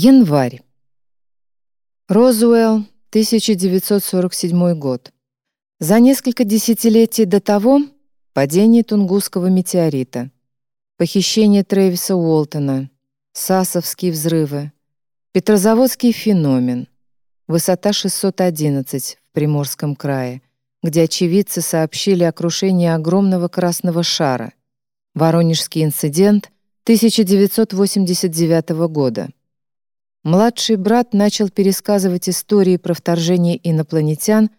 Январь. Розуэлл, 1947 год. За несколько десятилетий до того падение Тунгусского метеорита, похищение Трэвиса Уолтона, Сасовские взрывы, Петрозаводский феномен, высота 611 в Приморском крае, где очевидцы сообщили о крушении огромного красного шара, Воронежский инцидент 1989 года. Младший брат начал пересказывать истории про вторжение инопланетян,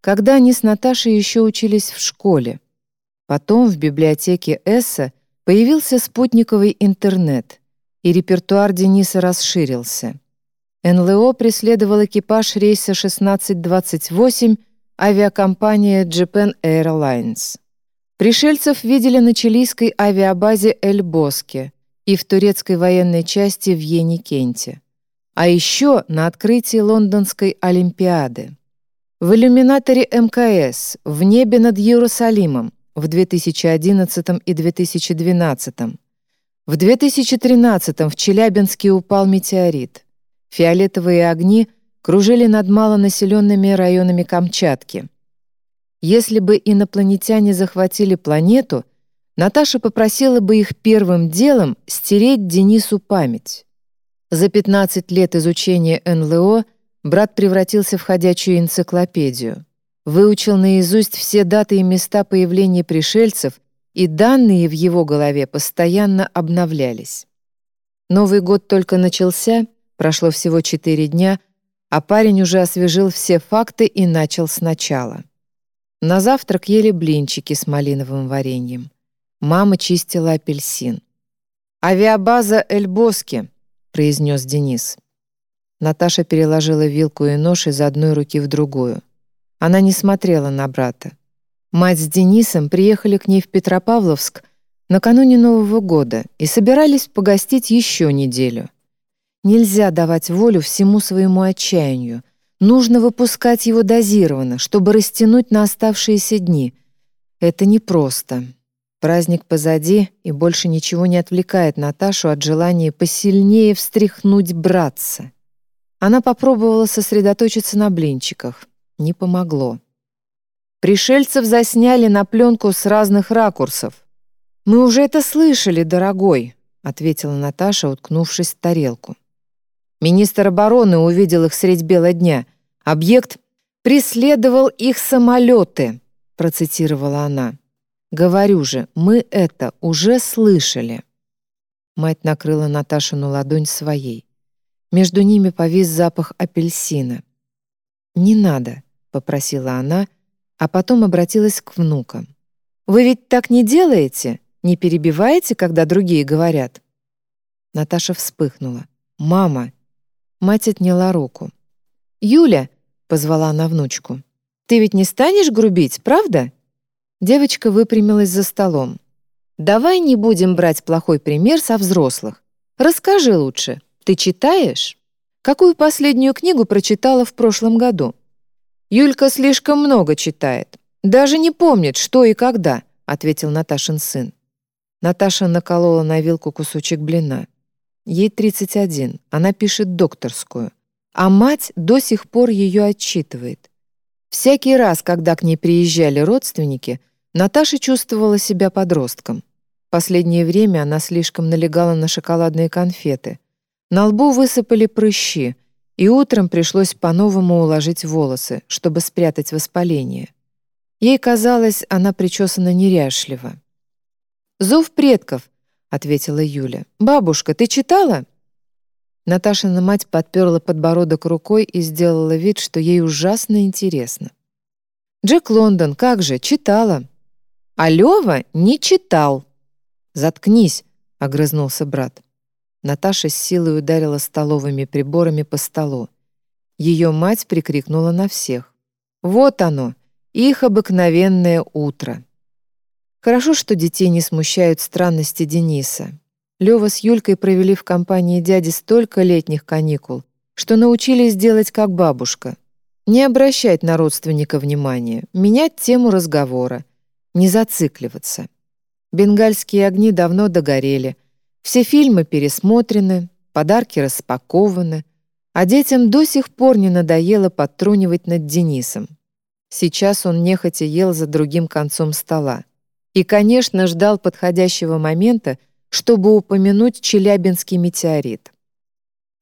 когда они с Наташей еще учились в школе. Потом в библиотеке Эсса появился спутниковый интернет, и репертуар Дениса расширился. НЛО преследовал экипаж рейса 1628 авиакомпания Japan Airlines. Пришельцев видели на чилийской авиабазе Эль-Боске и в турецкой военной части в Йеникенте а еще на открытии Лондонской Олимпиады. В иллюминаторе МКС в небе над Иерусалимом в 2011 и 2012. В 2013 в Челябинске упал метеорит. Фиолетовые огни кружили над малонаселенными районами Камчатки. Если бы инопланетяне захватили планету, Наташа попросила бы их первым делом стереть Денису память. За 15 лет изучения НЛО брат превратился в ходячую энциклопедию. Выучил наизусть все даты и места появления пришельцев, и данные в его голове постоянно обновлялись. Новый год только начался, прошло всего 4 дня, а парень уже освежил все факты и начал сначала. На завтрак ели блинчики с малиновым вареньем. Мама чистила апельсин. «Авиабаза Эльбоски», произнес Денис. Наташа переложила вилку и нож из одной руки в другую. Она не смотрела на брата. Мать с Денисом приехали к ней в Петропавловск накануне Нового года и собирались погостить еще неделю. Нельзя давать волю всему своему отчаянию. Нужно выпускать его дозированно, чтобы растянуть на оставшиеся дни. Это непросто. Праздник позади, и больше ничего не отвлекает Наташу от желания посильнее встряхнуть братца. Она попробовала сосредоточиться на блинчиках. Не помогло. Пришельцев засняли на пленку с разных ракурсов. «Мы уже это слышали, дорогой», — ответила Наташа, уткнувшись в тарелку. Министр обороны увидел их средь бела дня. Объект преследовал их самолеты, процитировала она. Говорю же, мы это уже слышали. Мать накрыла Наташину ладонь своей. Между ними повис запах апельсина. «Не надо», — попросила она, а потом обратилась к внукам. «Вы ведь так не делаете? Не перебиваете, когда другие говорят?» Наташа вспыхнула. «Мама!» Мать отняла руку. «Юля!» — позвала она внучку. «Ты ведь не станешь грубить, правда?» Девочка выпрямилась за столом. «Давай не будем брать плохой пример со взрослых. Расскажи лучше, ты читаешь? Какую последнюю книгу прочитала в прошлом году?» «Юлька слишком много читает. Даже не помнит, что и когда», — ответил Наташин сын. Наташа наколола на вилку кусочек блина. Ей 31, она пишет докторскую. А мать до сих пор ее отчитывает. Всякий раз, когда к ней приезжали родственники, Наташа чувствовала себя подростком. Последнее время она слишком налегала на шоколадные конфеты. На лбу высыпали прыщи, и утром пришлось по-новому уложить волосы, чтобы спрятать воспаление. Ей казалось, она причесана неряшливо. «Зов предков», — ответила Юля. «Бабушка, ты читала?» Наташина мать подперла подбородок рукой и сделала вид, что ей ужасно интересно. «Джек Лондон, как же, читала!» «А Лёва не читал!» «Заткнись!» — огрызнулся брат. Наташа с силой ударила столовыми приборами по столу. Ее мать прикрикнула на всех. «Вот оно, их обыкновенное утро!» Хорошо, что детей не смущают странности Дениса. Лёва с Юлькой провели в компании дяди столько летних каникул, что научились делать как бабушка. Не обращать на родственника внимания, менять тему разговора, не зацикливаться. Бенгальские огни давно догорели, все фильмы пересмотрены, подарки распакованы, а детям до сих пор не надоело подтрунивать над Денисом. Сейчас он нехотя ел за другим концом стола. И, конечно, ждал подходящего момента, чтобы упомянуть Челябинский метеорит.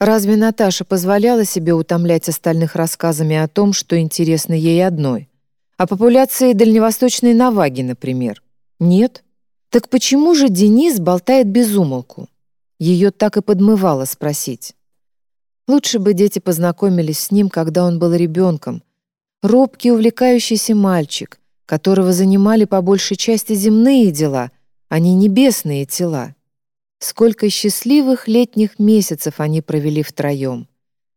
Разве Наташа позволяла себе утомлять остальных рассказами о том, что интересно ей одной? О популяции дальневосточной наваги, например? Нет. Так почему же Денис болтает без умолку? Ее так и подмывало спросить. Лучше бы дети познакомились с ним, когда он был ребенком. Робкий, увлекающийся мальчик, которого занимали по большей части земные дела, не небесные тела. Сколько счастливых летних месяцев они провели втроем.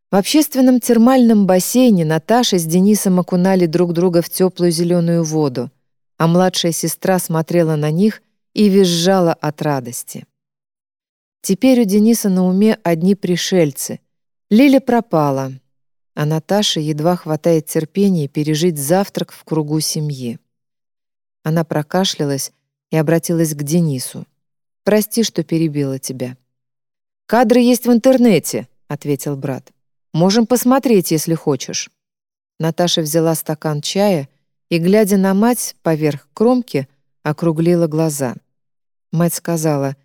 В общественном термальном бассейне Наташа с Денисом окунали друг друга в теплую зеленую воду, а младшая сестра смотрела на них и визжала от радости. Теперь у Дениса на уме одни пришельцы. Лиля пропала, а Наташа едва хватает терпения пережить завтрак в кругу семьи. Она прокашлялась и обратилась к Денису. Прости, что перебила тебя». «Кадры есть в интернете», — ответил брат. «Можем посмотреть, если хочешь». Наташа взяла стакан чая и, глядя на мать поверх кромки, округлила глаза. Мать сказала,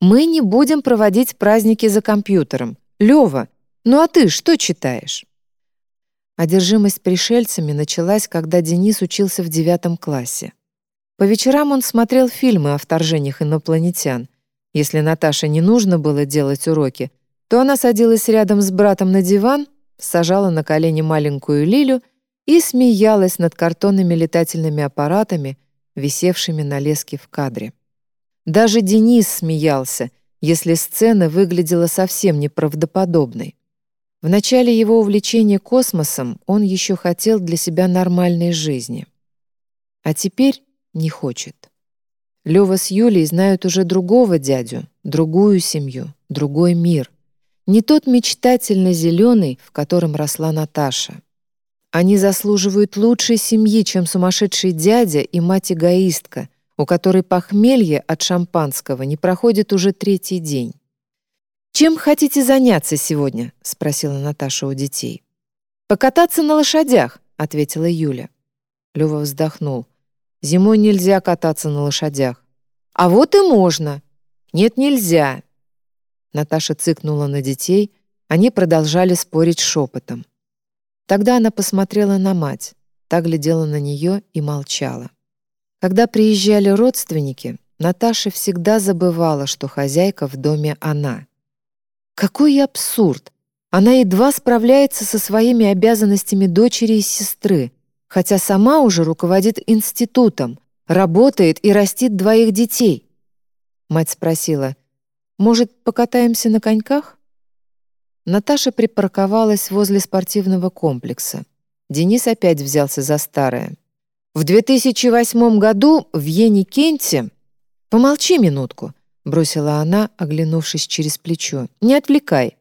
«Мы не будем проводить праздники за компьютером. Лёва, ну а ты что читаешь?» Одержимость пришельцами началась, когда Денис учился в девятом классе. По вечерам он смотрел фильмы о вторжениях инопланетян. Если Наташе не нужно было делать уроки, то она садилась рядом с братом на диван, сажала на колени маленькую Лилю и смеялась над картонными летательными аппаратами, висевшими на леске в кадре. Даже Денис смеялся, если сцена выглядела совсем неправдоподобной. В начале его увлечения космосом он еще хотел для себя нормальной жизни. А теперь не хочет. Лёва с Юлей знают уже другого дядю, другую семью, другой мир. Не тот мечтательно зеленый, в котором росла Наташа. Они заслуживают лучшей семьи, чем сумасшедший дядя и мать-эгоистка, у которой похмелье от шампанского не проходит уже третий день. «Чем хотите заняться сегодня?» — спросила Наташа у детей. «Покататься на лошадях», — ответила Юля. Лёва вздохнул. Зимой нельзя кататься на лошадях. А вот и можно. Нет, нельзя. Наташа цыкнула на детей, они продолжали спорить шепотом. Тогда она посмотрела на мать, та глядела на нее и молчала. Когда приезжали родственники, Наташа всегда забывала, что хозяйка в доме она. Какой абсурд! Она едва справляется со своими обязанностями дочери и сестры, хотя сама уже руководит институтом, работает и растит двоих детей. Мать спросила, «Может, покатаемся на коньках?» Наташа припарковалась возле спортивного комплекса. Денис опять взялся за старое. «В 2008 году в Йене-Кенте...» «Помолчи минутку», — бросила она, оглянувшись через плечо. «Не отвлекай».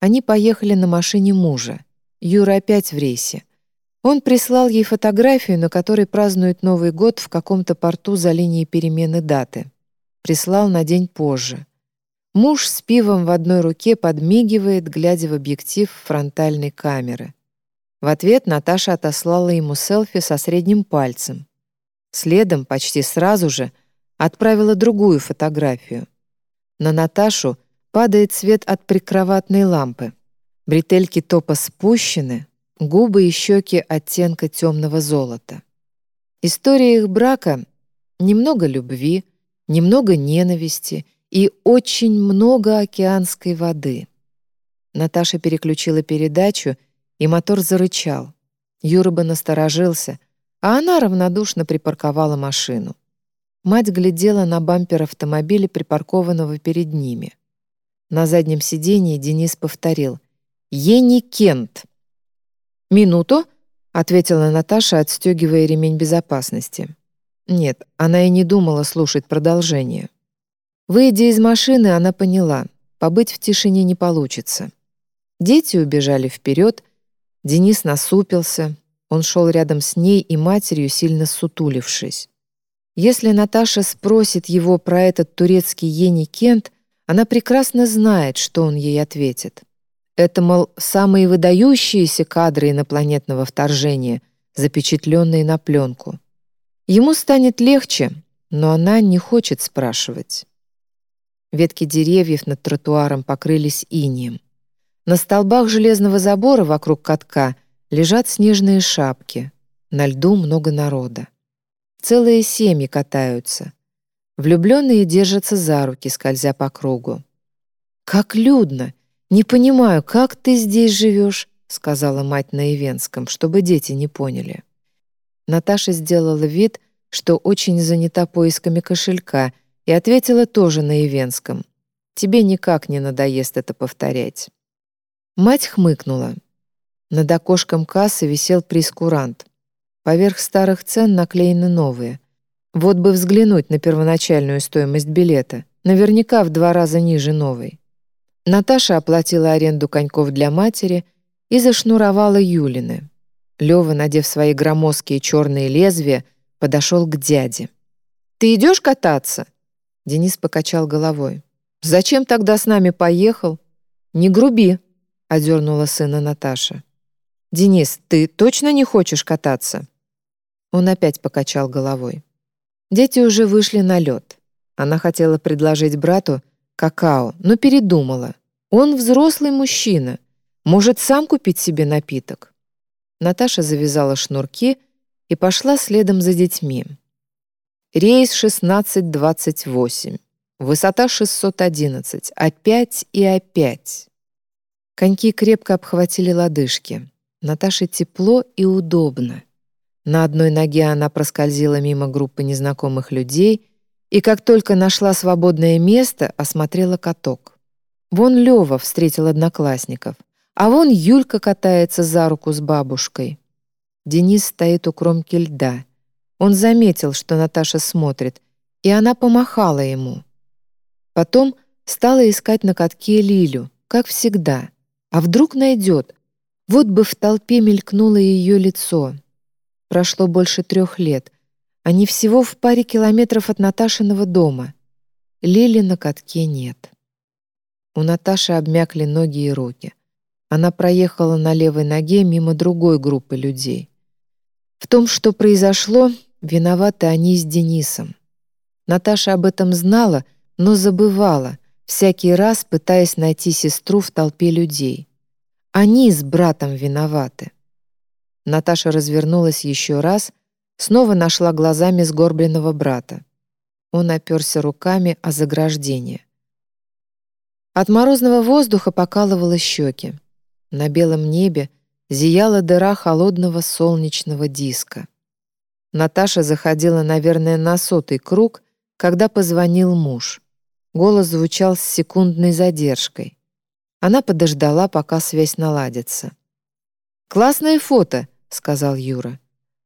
Они поехали на машине мужа. Юра опять в рейсе. Он прислал ей фотографию, на которой празднуют Новый год в каком-то порту за линией перемены даты. Прислал на день позже. Муж с пивом в одной руке подмигивает, глядя в объектив фронтальной камеры. В ответ Наташа отослала ему селфи со средним пальцем. Следом, почти сразу же, отправила другую фотографию. На Наташу падает свет от прикроватной лампы. Бретельки топа спущены, губы и щеки оттенка темного золота. История их брака — немного любви, немного ненависти и очень много океанской воды. Наташа переключила передачу, и мотор зарычал. Юра бы насторожился, а она равнодушно припарковала машину. Мать глядела на бампер автомобиля, припаркованного перед ними. На заднем сиденье Денис повторил «Ени Кент». «Минуту», — ответила Наташа, отстегивая ремень безопасности. Нет, она и не думала слушать продолжение. Выйдя из машины, она поняла, побыть в тишине не получится. Дети убежали вперед, Денис насупился, он шел рядом с ней и матерью, сильно сутулившись. Если Наташа спросит его про этот турецкий Ени Кент, Она прекрасно знает, что он ей ответит. Это, мол, самые выдающиеся кадры инопланетного вторжения, запечатленные на пленку. Ему станет легче, но она не хочет спрашивать. Ветки деревьев над тротуаром покрылись инием. На столбах железного забора вокруг катка лежат снежные шапки. На льду много народа. Целые семьи катаются. Влюбленные держатся за руки, скользя по кругу. «Как людно! Не понимаю, как ты здесь живешь?» сказала мать на Ивенском, чтобы дети не поняли. Наташа сделала вид, что очень занята поисками кошелька, и ответила тоже на Ивенском. «Тебе никак не надоест это повторять». Мать хмыкнула. Над окошком кассы висел прескурант. Поверх старых цен наклеены новые. Вот бы взглянуть на первоначальную стоимость билета. Наверняка в два раза ниже новой. Наташа оплатила аренду коньков для матери и зашнуровала Юлины. Лёва, надев свои громоздкие черные лезвия, подошел к дяде. «Ты идешь кататься?» Денис покачал головой. «Зачем тогда с нами поехал?» «Не груби», — одернула сына Наташа. «Денис, ты точно не хочешь кататься?» Он опять покачал головой. Дети уже вышли на лед. Она хотела предложить брату какао, но передумала. Он взрослый мужчина, может сам купить себе напиток. Наташа завязала шнурки и пошла следом за детьми. Рейс 1628. Высота 611. Опять и опять. Коньки крепко обхватили лодыжки. Наташе тепло и удобно. На одной ноге она проскользила мимо группы незнакомых людей и, как только нашла свободное место, осмотрела каток. Вон Лёва встретил одноклассников, а вон Юлька катается за руку с бабушкой. Денис стоит у кромки льда. Он заметил, что Наташа смотрит, и она помахала ему. Потом стала искать на катке Лилю, как всегда. А вдруг найдет? Вот бы в толпе мелькнуло ее лицо. Прошло больше трех лет. Они всего в паре километров от Наташиного дома. Лили на катке нет. У Наташи обмякли ноги и руки. Она проехала на левой ноге мимо другой группы людей. В том, что произошло, виноваты они с Денисом. Наташа об этом знала, но забывала, всякий раз пытаясь найти сестру в толпе людей. Они с братом виноваты. Наташа развернулась еще раз, снова нашла глазами сгорбленного брата. Он оперся руками о заграждение. От морозного воздуха покалывало щеки. На белом небе зияла дыра холодного солнечного диска. Наташа заходила, наверное, на сотый круг, когда позвонил муж. Голос звучал с секундной задержкой. Она подождала, пока связь наладится. «Классное фото», — сказал Юра.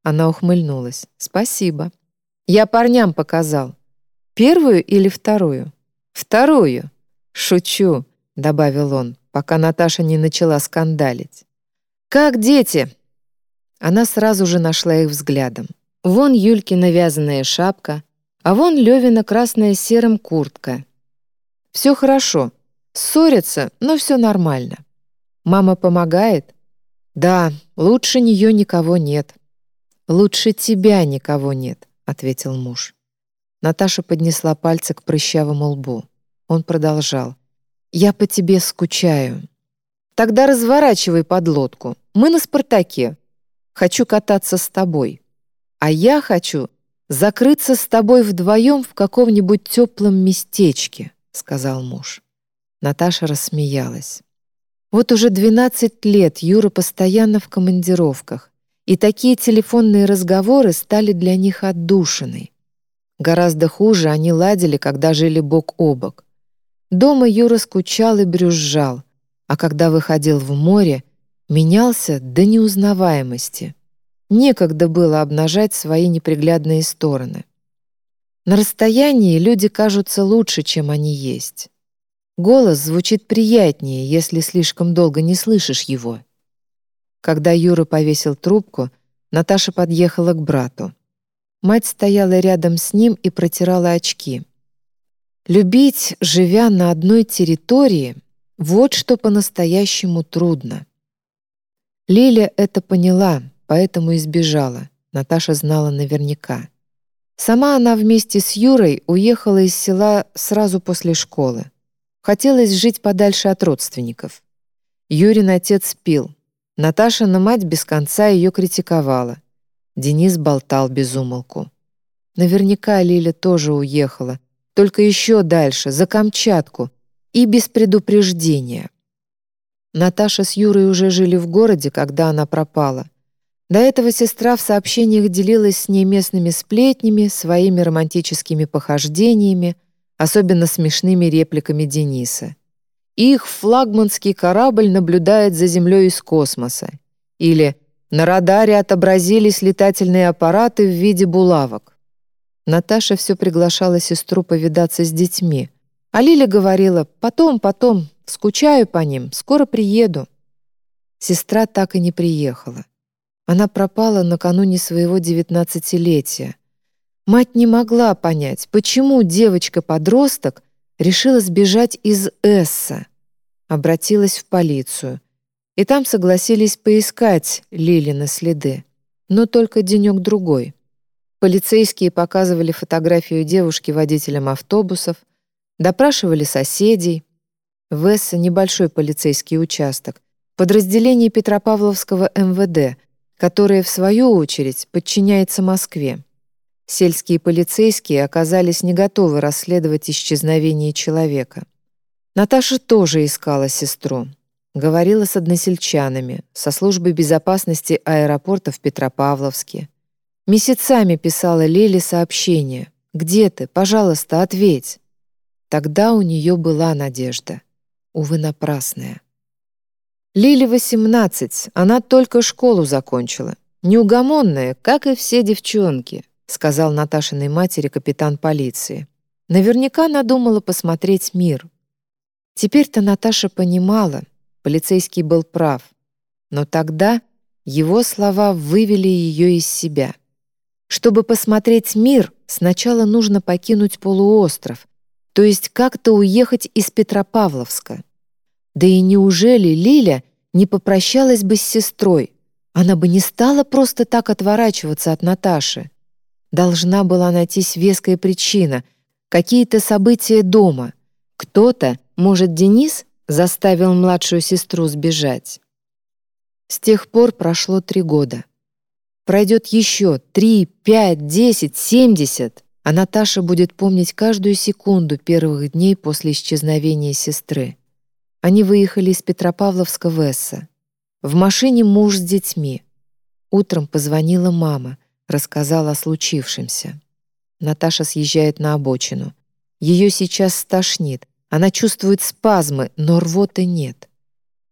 Она ухмыльнулась. «Спасибо. Я парням показал. Первую или вторую?» «Вторую». «Шучу», — добавил он, пока Наташа не начала скандалить. «Как дети?» Она сразу же нашла их взглядом. Вон Юлькина вязаная шапка, а вон Левина красная серым куртка. Все хорошо. Ссорятся, но все нормально. Мама помогает? «Да, лучше нее никого нет». «Лучше тебя никого нет», — ответил муж. Наташа поднесла пальцы к прыщавому лбу. Он продолжал. «Я по тебе скучаю». «Тогда разворачивай подлодку. Мы на «Спартаке». Хочу кататься с тобой. А я хочу закрыться с тобой вдвоем в каком-нибудь теплом местечке», — сказал муж. Наташа рассмеялась. Вот уже 12 лет Юра постоянно в командировках, и такие телефонные разговоры стали для них отдушиной. Гораздо хуже они ладили, когда жили бок о бок. Дома Юра скучал и брюзжал, а когда выходил в море, менялся до неузнаваемости. Некогда было обнажать свои неприглядные стороны. На расстоянии люди кажутся лучше, чем они есть. Голос звучит приятнее, если слишком долго не слышишь его. Когда Юра повесил трубку, Наташа подъехала к брату. Мать стояла рядом с ним и протирала очки. Любить, живя на одной территории, вот что по-настоящему трудно. Лиля это поняла, поэтому избежала. Наташа знала наверняка. Сама она вместе с Юрой уехала из села сразу после школы. Хотелось жить подальше от родственников. Юрин отец пил. Наташина мать без конца ее критиковала. Денис болтал без умолку. Наверняка Лиля тоже уехала, только еще дальше, за Камчатку, и без предупреждения. Наташа с Юрой уже жили в городе, когда она пропала. До этого сестра в сообщениях делилась с ней местными сплетнями, своими романтическими похождениями, особенно смешными репликами Дениса. Их флагманский корабль наблюдает за Землей из космоса. Или «На радаре отобразились летательные аппараты в виде булавок». Наташа все приглашала сестру повидаться с детьми. А Лиля говорила «Потом, потом, скучаю по ним, скоро приеду». Сестра так и не приехала. Она пропала накануне своего девятнадцатилетия. Мать не могла понять, почему девочка-подросток решила сбежать из Эсса. Обратилась в полицию. И там согласились поискать Лилины следы. Но только денек-другой. Полицейские показывали фотографию девушки водителям автобусов, допрашивали соседей. В Эссе небольшой полицейский участок, подразделение Петропавловского МВД, которое, в свою очередь, подчиняется Москве. Сельские полицейские оказались не готовы расследовать исчезновение человека. Наташа тоже искала сестру. Говорила с односельчанами, со службой безопасности аэропорта в Петропавловске. Месяцами писала Леле сообщение. «Где ты? Пожалуйста, ответь». Тогда у нее была надежда. Увы, напрасная. Лиле 18, она только школу закончила. Неугомонная, как и все девчонки. — сказал Наташиной матери капитан полиции. Наверняка надумала посмотреть мир. Теперь-то Наташа понимала, полицейский был прав. Но тогда его слова вывели ее из себя. Чтобы посмотреть мир, сначала нужно покинуть полуостров, то есть как-то уехать из Петропавловска. Да и неужели Лиля не попрощалась бы с сестрой? Она бы не стала просто так отворачиваться от Наташи. Должна была найтись веская причина, какие-то события дома. Кто-то, может, Денис, заставил младшую сестру сбежать. С тех пор прошло три года. Пройдет еще три, пять, десять, семьдесят, а Наташа будет помнить каждую секунду первых дней после исчезновения сестры. Они выехали из Петропавловска в Эсса. В машине муж с детьми. Утром позвонила мама — рассказал о случившемся. Наташа съезжает на обочину. Ее сейчас стошнит. Она чувствует спазмы, но рвоты нет.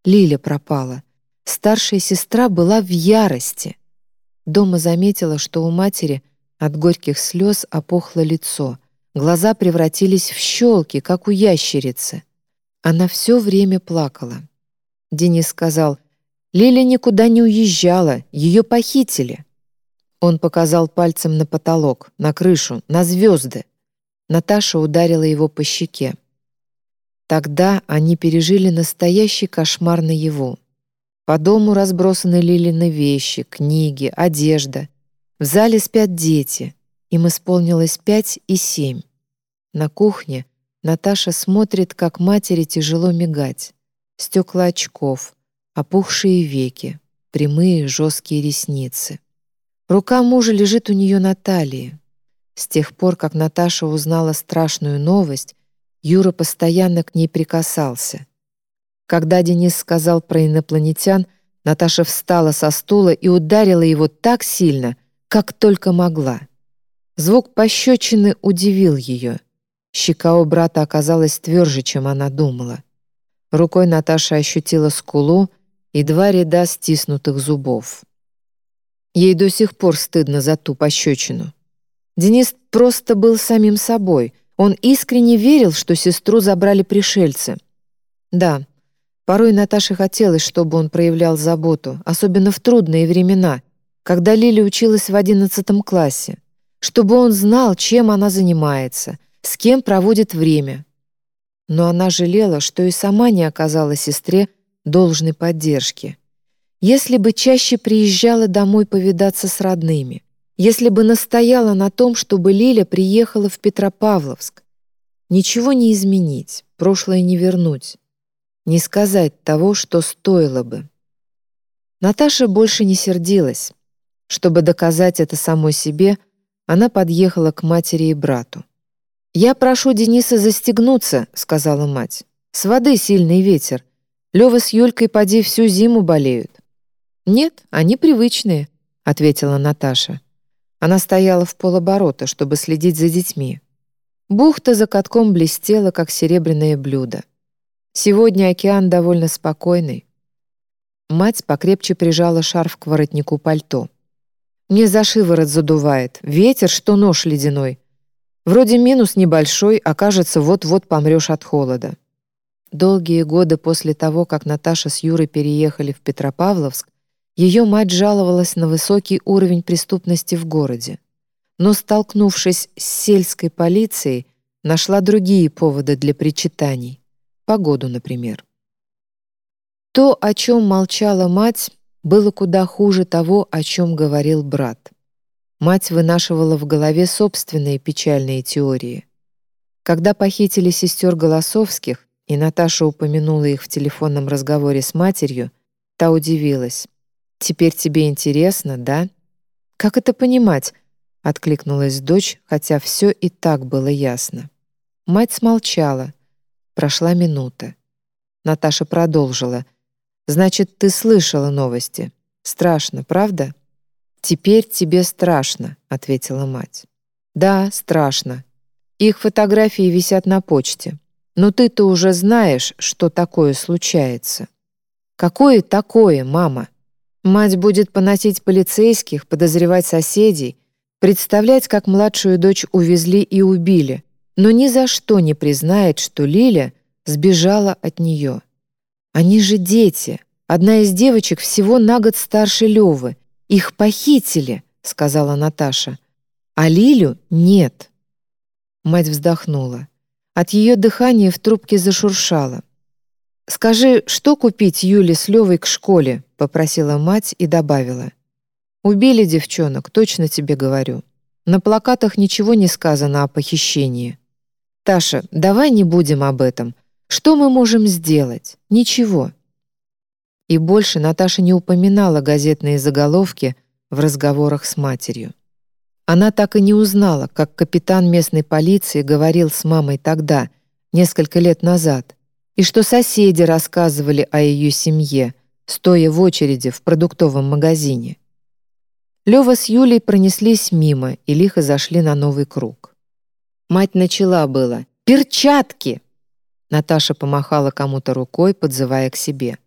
Лиля пропала. Старшая сестра была в ярости. Дома заметила, что у матери от горьких слез опухло лицо. Глаза превратились в щелки, как у ящерицы. Она все время плакала. Денис сказал, «Лиля никуда не уезжала, ее похитили». Он показал пальцем на потолок, на крышу, на звезды. Наташа ударила его по щеке. Тогда они пережили настоящий кошмар наяву. По дому разбросаны Лилины вещи, книги, одежда. В зале спят дети. Им исполнилось пять и семь. На кухне Наташа смотрит, как матери тяжело мигать. Стекла очков, опухшие веки, прямые жесткие ресницы. Рука мужа лежит у нее на талии. С тех пор, как Наташа узнала страшную новость, Юра постоянно к ней прикасался. Когда Денис сказал про инопланетян, Наташа встала со стула и ударила его так сильно, как только могла. Звук пощечины удивил ее. Щека у брата оказалась тверже, чем она думала. Рукой Наташа ощутила скулу и два ряда стиснутых зубов. Ей до сих пор стыдно за ту пощечину. Денис просто был самим собой. Он искренне верил, что сестру забрали пришельцы. Да, порой Наташе хотелось, чтобы он проявлял заботу, особенно в трудные времена, когда Лили училась в одиннадцатом классе, чтобы он знал, чем она занимается, с кем проводит время. Но она жалела, что и сама не оказала сестре должной поддержки. Если бы чаще приезжала домой повидаться с родными, если бы настояла на том, чтобы Лиля приехала в Петропавловск. Ничего не изменить, прошлое не вернуть, не сказать того, что стоило бы. Наташа больше не сердилась. Чтобы доказать это самой себе, она подъехала к матери и брату. «Я прошу Дениса застегнуться», — сказала мать. «С воды сильный ветер. Лёва с Юлькой поди всю зиму болеют». «Нет, они привычные», — ответила Наташа. Она стояла в полоборота, чтобы следить за детьми. Бухта за катком блестела, как серебряное блюдо. Сегодня океан довольно спокойный. Мать покрепче прижала шарф к воротнику пальто. «Мне за шиворот задувает. Ветер, что нож ледяной. Вроде минус небольшой, а кажется, вот-вот помрешь от холода». Долгие годы после того, как Наташа с Юрой переехали в Петропавловск, ее мать жаловалась на высокий уровень преступности в городе. Но, столкнувшись с сельской полицией, нашла другие поводы для причитаний. Погоду, например. То, о чем молчала мать, было куда хуже того, о чем говорил брат. Мать вынашивала в голове собственные печальные теории. Когда похитили сестер Голосовских, и Наташа упомянула их в телефонном разговоре с матерью, та удивилась. «Теперь тебе интересно, да?» «Как это понимать?» — откликнулась дочь, хотя все и так было ясно. Мать смолчала. Прошла минута. Наташа продолжила. Значит, ты слышала новости. Страшно, правда? Теперь тебе страшно, ответила мать. Да, страшно. Их фотографии висят на почте. Но ты-то уже знаешь, что такое случается. Какое такое, мама? Мать будет поносить полицейских, подозревать соседей, представлять, как младшую дочь увезли и убили, но ни за что не признает, что Лиля сбежала от нее. Они же дети. Одна из девочек всего на год старше Левы. Их похитили, сказала Наташа. А Лилю нет. Мать вздохнула. От ее дыхания в трубке зашуршало. «Скажи, что купить Юле с Левой к школе?» — попросила мать и добавила. «Убили девчонок, точно тебе говорю. На плакатах ничего не сказано о похищении. Таша, давай не будем об этом. Что мы можем сделать? Ничего. И больше Наташа не упоминала газетные заголовки в разговорах с матерью. Она так и не узнала, как капитан местной полиции говорил с мамой тогда, несколько лет назад, и что соседи рассказывали о ее семье, стоя в очереди в продуктовом магазине. Лёва с Юлей пронеслись мимо и лихо зашли на новый круг. Мать начала было «Перчатки!» Наташа помахала кому-то рукой, подзывая к себе.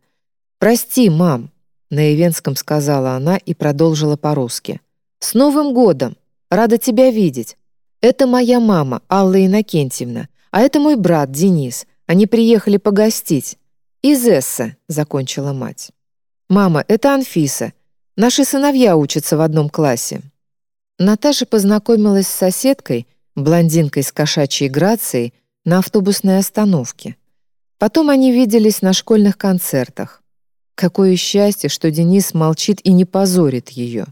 «Прости, мам», — на Ивенском сказала она и продолжила по-русски. «С Новым годом! Рада тебя видеть. Это моя мама, Алла Иннокентьевна, а это мой брат, Денис. Они приехали погостить. Из Эсса», — закончила мать. «Мама, это Анфиса. Наши сыновья учатся в одном классе». Наташа познакомилась с соседкой, блондинкой с кошачьей грацией, на автобусной остановке. Потом они виделись на школьных концертах. Какое счастье, что Денис молчит и не позорит ее.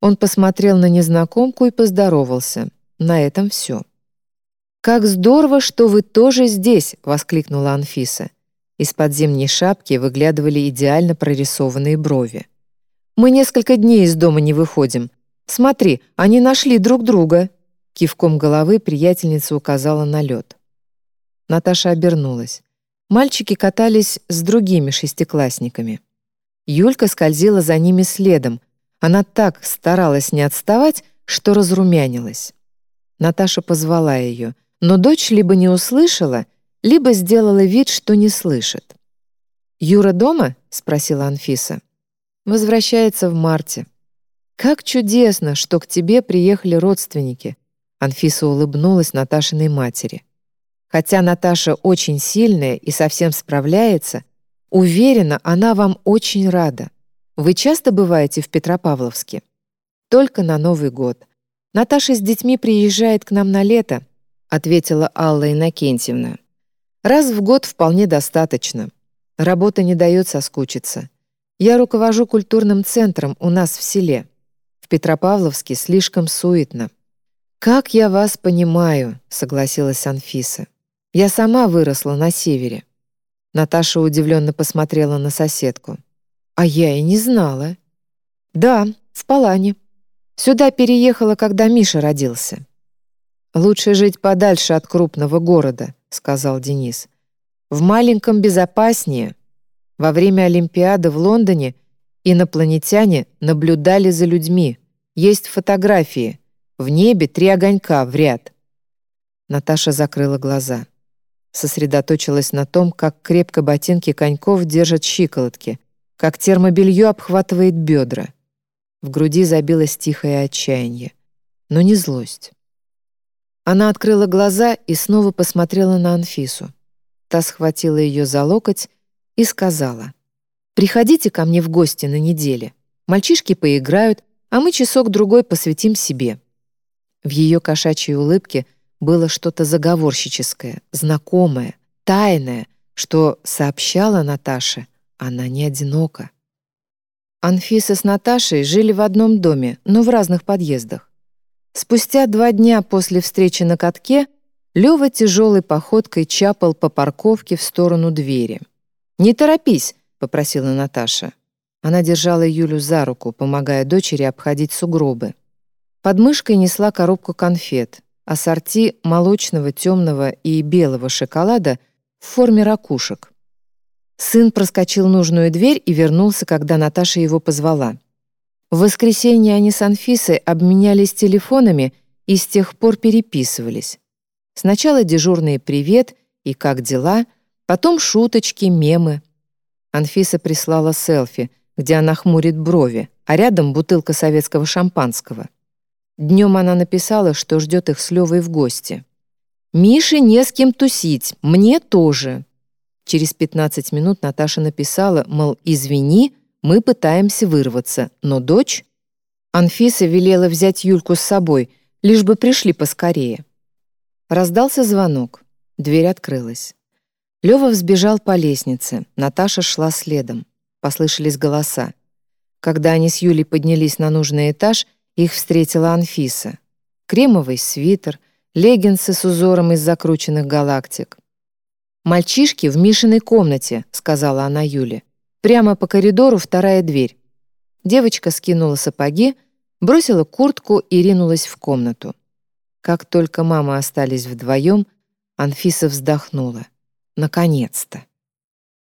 Он посмотрел на незнакомку и поздоровался. На этом все. «Как здорово, что вы тоже здесь!» — воскликнула Анфиса. Из-под зимней шапки выглядывали идеально прорисованные брови. «Мы несколько дней из дома не выходим. Смотри, они нашли друг друга!» Кивком головы приятельница указала на лед. Наташа обернулась. Мальчики катались с другими шестиклассниками. Юлька скользила за ними следом. Она так старалась не отставать, что разрумянилась. Наташа позвала ее, но дочь либо не услышала, либо сделала вид, что не слышит. «Юра дома?» — спросила Анфиса. «Возвращается в марте». «Как чудесно, что к тебе приехали родственники!» Анфиса улыбнулась Наташиной матери. Хотя Наташа очень сильная и совсем справляется, уверена, она вам очень рада. Вы часто бываете в Петропавловске? Только на Новый год. Наташа с детьми приезжает к нам на лето. — ответила Алла Иннокентьевна. «Раз в год вполне достаточно. Работа не дает соскучиться. Я руковожу культурным центром у нас в селе. В Петропавловске слишком суетно». «Как я вас понимаю», — согласилась Анфиса. «Я сама выросла на севере». Наташа удивленно посмотрела на соседку. «А я и не знала». «Да, в Палане. Сюда переехала, когда Миша родился». «Лучше жить подальше от крупного города», — сказал Денис. «В маленьком безопаснее. Во время Олимпиады в Лондоне инопланетяне наблюдали за людьми. Есть фотографии. В небе три огонька в ряд». Наташа закрыла глаза. Сосредоточилась на том, как крепко ботинки коньков держат щиколотки, как термобелье обхватывает бедра. В груди забилось тихое отчаяние, но не злость. Она открыла глаза и снова посмотрела на Анфису. Та схватила ее за локоть и сказала, «Приходите ко мне в гости на неделе. Мальчишки поиграют, а мы часок-другой посвятим себе». В ее кошачьей улыбке было что-то заговорщическое, знакомое, тайное, что сообщала Наташе, она не одинока. Анфиса с Наташей жили в одном доме, но в разных подъездах. Спустя два дня после встречи на катке Лёва тяжелой походкой чапал по парковке в сторону двери. «Не торопись», — попросила Наташа. Она держала Юлю за руку, помогая дочери обходить сугробы. Под мышкой несла коробку конфет, ассорти молочного, темного и белого шоколада в форме ракушек. Сын проскочил нужную дверь и вернулся, когда Наташа его позвала. В воскресенье они с Анфисой обменялись телефонами и с тех пор переписывались. Сначала дежурный «привет» и «как дела», потом шуточки, мемы. Анфиса прислала селфи, где она хмурит брови, а рядом бутылка советского шампанского. Днем она написала, что ждет их с Левой в гости. «Мише не с кем тусить, мне тоже». Через 15 минут Наташа написала, мол, «извини», мы пытаемся вырваться, но дочь... Анфиса велела взять Юльку с собой, лишь бы пришли поскорее. Раздался звонок. Дверь открылась. Лёва взбежал по лестнице, Наташа шла следом. Послышались голоса. Когда они с Юлей поднялись на нужный этаж, их встретила Анфиса. Кремовый свитер, леггинсы с узором из закрученных галактик. «Мальчишки в Мишиной комнате», — сказала она Юле. Прямо по коридору вторая дверь. Девочка скинула сапоги, бросила куртку и ринулась в комнату. Как только мама остались вдвоем, Анфиса вздохнула. Наконец-то.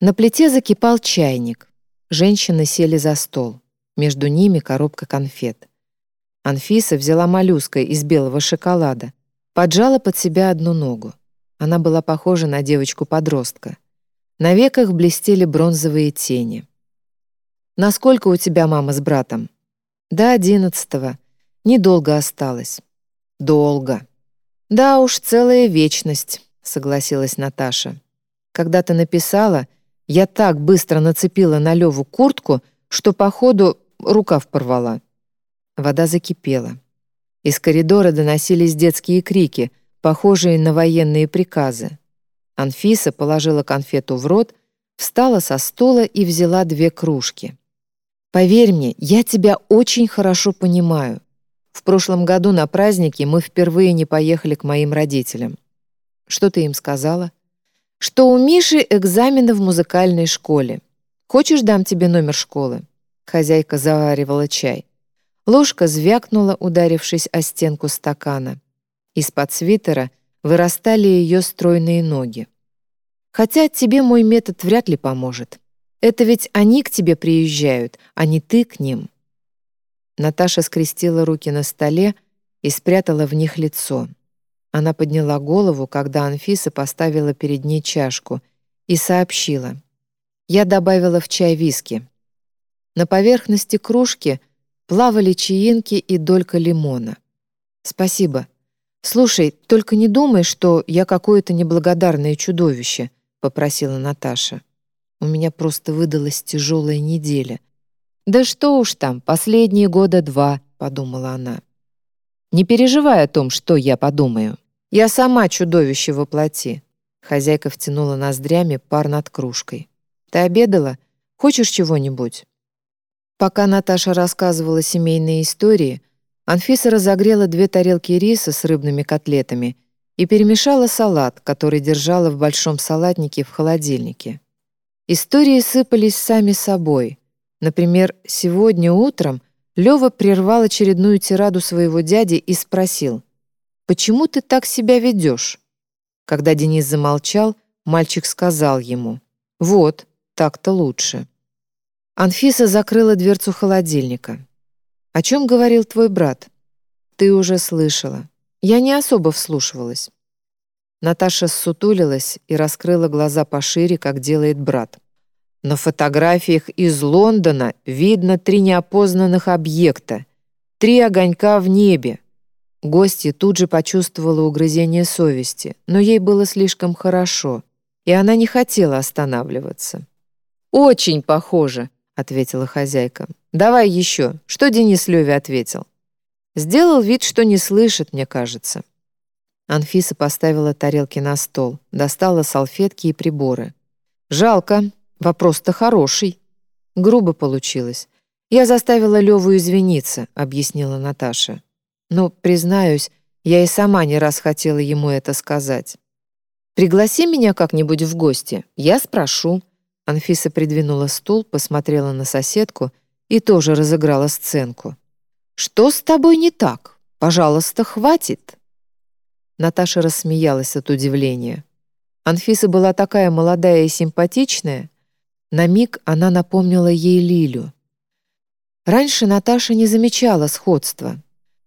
На плите закипал чайник. Женщины сели за стол. Между ними коробка конфет. Анфиса взяла моллюска из белого шоколада, поджала под себя одну ногу. Она была похожа на девочку-подростка. На веках блестели бронзовые тени. «Насколько у тебя мама с братом?» «До одиннадцатого. Недолго осталось». «Долго». «Да уж, целая вечность», — согласилась Наташа. «Когда ты написала, я так быстро нацепила на Леву куртку, что, походу, рукав порвала». Вода закипела. Из коридора доносились детские крики, похожие на военные приказы. Анфиса положила конфету в рот, встала со стула и взяла две кружки. «Поверь мне, я тебя очень хорошо понимаю. В прошлом году на празднике мы впервые не поехали к моим родителям. Что ты им сказала? Что у Миши экзамены в музыкальной школе. Хочешь, дам тебе номер школы?» Хозяйка заваривала чай. Ложка звякнула, ударившись о стенку стакана. Из-под свитера вырастали ее стройные ноги. Хотя тебе мой метод вряд ли поможет. Это ведь они к тебе приезжают, а не ты к ним». Наташа скрестила руки на столе и спрятала в них лицо. Она подняла голову, когда Анфиса поставила перед ней чашку, и сообщила. «Я добавила в чай виски. На поверхности кружки плавали чаинки и долька лимона. Спасибо. Слушай, только не думай, что я какое-то неблагодарное чудовище», — попросила Наташа. «У меня просто выдалась тяжелая неделя». «Да что уж там, последние года два», — подумала она. «Не переживай о том, что я подумаю. Я сама чудовище воплоти». Хозяйка втянула ноздрями пар над кружкой. «Ты обедала? Хочешь чего-нибудь?» Пока Наташа рассказывала семейные истории, Анфиса разогрела две тарелки риса с рыбными котлетами и перемешала салат, который держала в большом салатнике в холодильнике. Истории сыпались сами собой. Например, сегодня утром Лёва прервал очередную тираду своего дяди и спросил, «Почему ты так себя ведёшь?" Когда Денис замолчал, мальчик сказал ему, «Вот, так-то лучше». Анфиса закрыла дверцу холодильника. «О чем говорил твой брат?» «Ты уже слышала. Я не особо вслушивалась». Наташа ссутулилась и раскрыла глаза пошире, как делает брат. На фотографиях из Лондона видно три неопознанных объекта, три огонька в небе. Гостья тут же почувствовала угрызение совести, но ей было слишком хорошо, и она не хотела останавливаться. «Очень похоже», ответила хозяйка. «Давай еще. Что Денис Леве ответил?» Сделал вид, что не слышит, мне кажется. Анфиса поставила тарелки на стол, достала салфетки и приборы. «Жалко. Вопрос-то хороший». Грубо получилось. «Я заставила Леву извиниться», — объяснила Наташа. «Но, признаюсь, я и сама не раз хотела ему это сказать. Пригласи меня как-нибудь в гости, я спрошу. Анфиса придвинула стул, посмотрела на соседку и тоже разыграла сценку. «Что с тобой не так? Пожалуйста, хватит!» Наташа рассмеялась от удивления. Анфиса была такая молодая и симпатичная. На миг она напомнила ей Лилю. Раньше Наташа не замечала сходства.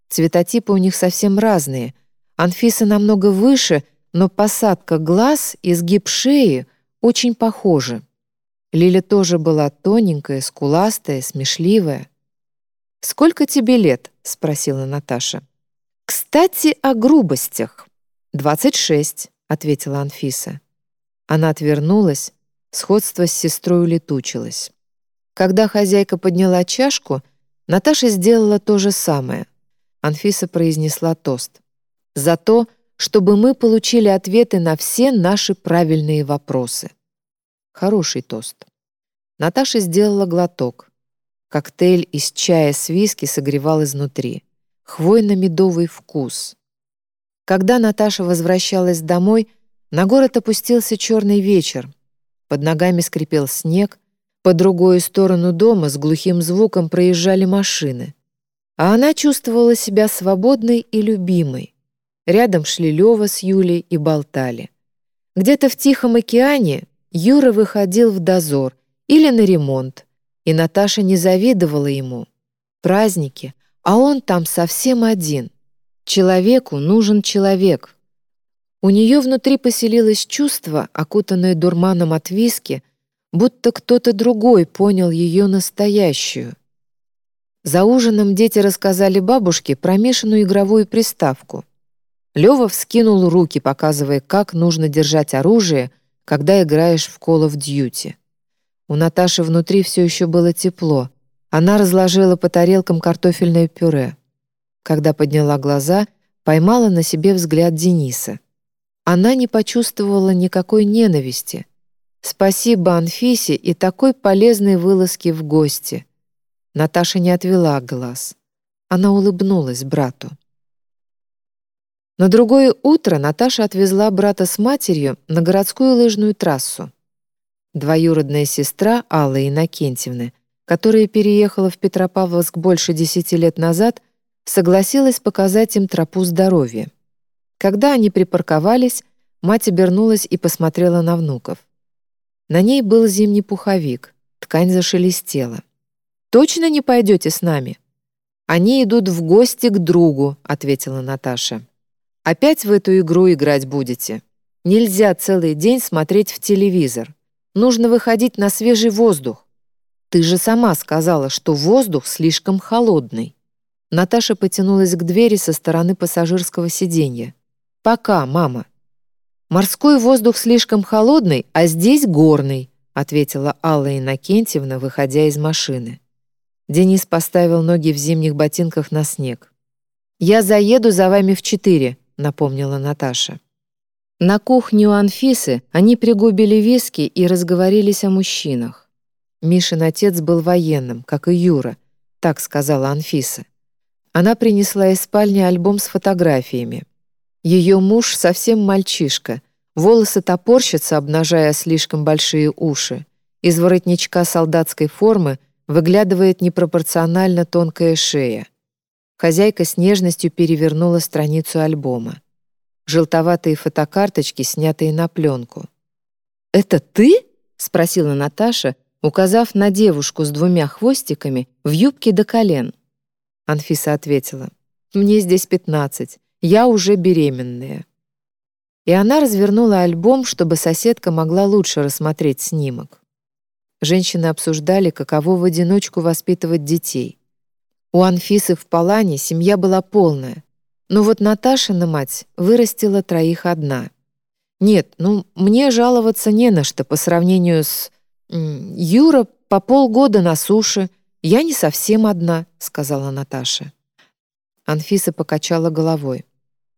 Цветотипы у них совсем разные. Анфиса намного выше, но посадка глаз и сгиб шеи очень похожи. Лиля тоже была тоненькая, скуластая, смешливая. «Сколько тебе лет?» — спросила Наташа. «Кстати, о грубостях». «Двадцать шесть», — ответила Анфиса. Она отвернулась, сходство с сестрой улетучилось. Когда хозяйка подняла чашку, Наташа сделала то же самое. Анфиса произнесла тост. «За то, чтобы мы получили ответы на все наши правильные вопросы». Хороший тост. Наташа сделала глоток. Коктейль из чая с виски согревал изнутри. Хвойно-медовый вкус. Когда Наташа возвращалась домой, на город опустился черный вечер. Под ногами скрипел снег, по другую сторону дома с глухим звуком проезжали машины. А она чувствовала себя свободной и любимой. Рядом шли Лёва с Юлей и болтали. Где-то в Тихом океане Юра выходил в дозор или на ремонт, и Наташа не завидовала ему. Праздники, а он там совсем один. Человеку нужен человек. У нее внутри поселилось чувство, окутанное дурманом от виски, будто кто-то другой понял ее настоящую. За ужином дети рассказали бабушке про мешанную игровую приставку. Лёва вскинул руки, показывая, как нужно держать оружие — когда играешь в Call of Duty. У Наташи внутри все еще было тепло. Она разложила по тарелкам картофельное пюре. Когда подняла глаза, поймала на себе взгляд Дениса. Она не почувствовала никакой ненависти. Спасибо Анфисе и такой полезной вылазки в гости. Наташа не отвела глаз. Она улыбнулась брату. На другое утро Наташа отвезла брата с матерью на городскую лыжную трассу. Двоюродная сестра Аллы Иннокентьевны, которая переехала в Петропавловск больше десяти лет назад, согласилась показать им тропу здоровья. Когда они припарковались, мать обернулась и посмотрела на внуков. На ней был зимний пуховик, ткань зашелестела. «Точно не пойдете с нами?» «Они идут в гости к другу», — ответила Наташа. Опять в эту игру играть будете? Нельзя целый день смотреть в телевизор. Нужно выходить на свежий воздух. Ты же сама сказала, что воздух слишком холодный. Наташа потянулась к двери со стороны пассажирского сиденья. «Пока, мама». «Морской воздух слишком холодный, а здесь горный», ответила Алла Иннокентьевна, выходя из машины. Денис поставил ноги в зимних ботинках на снег. «Я заеду за вами в четыре», напомнила Наташа. На кухне у Анфисы они пригубили виски и разговорились о мужчинах. Мишин отец был военным, как и Юра, так сказала Анфиса. Она принесла из спальни альбом с фотографиями. Ее муж совсем мальчишка, волосы топорщатся, обнажая слишком большие уши. Из воротничка солдатской формы выглядывает непропорционально тонкая шея. Хозяйка с нежностью перевернула страницу альбома. Желтоватые фотокарточки, снятые на пленку. «Это ты?» — спросила Наташа, указав на девушку с двумя хвостиками в юбке до колен. Анфиса ответила, «Мне здесь пятнадцать, я уже беременная». И она развернула альбом, чтобы соседка могла лучше рассмотреть снимок. Женщины обсуждали, каково в одиночку воспитывать детей. У Анфисы в Палане семья была полная, но вот Наташина мать вырастила троих одна. Нет, ну, мне жаловаться не на что по сравнению с «Юра по полгода на суше, я не совсем одна», — сказала Наташа. Анфиса покачала головой.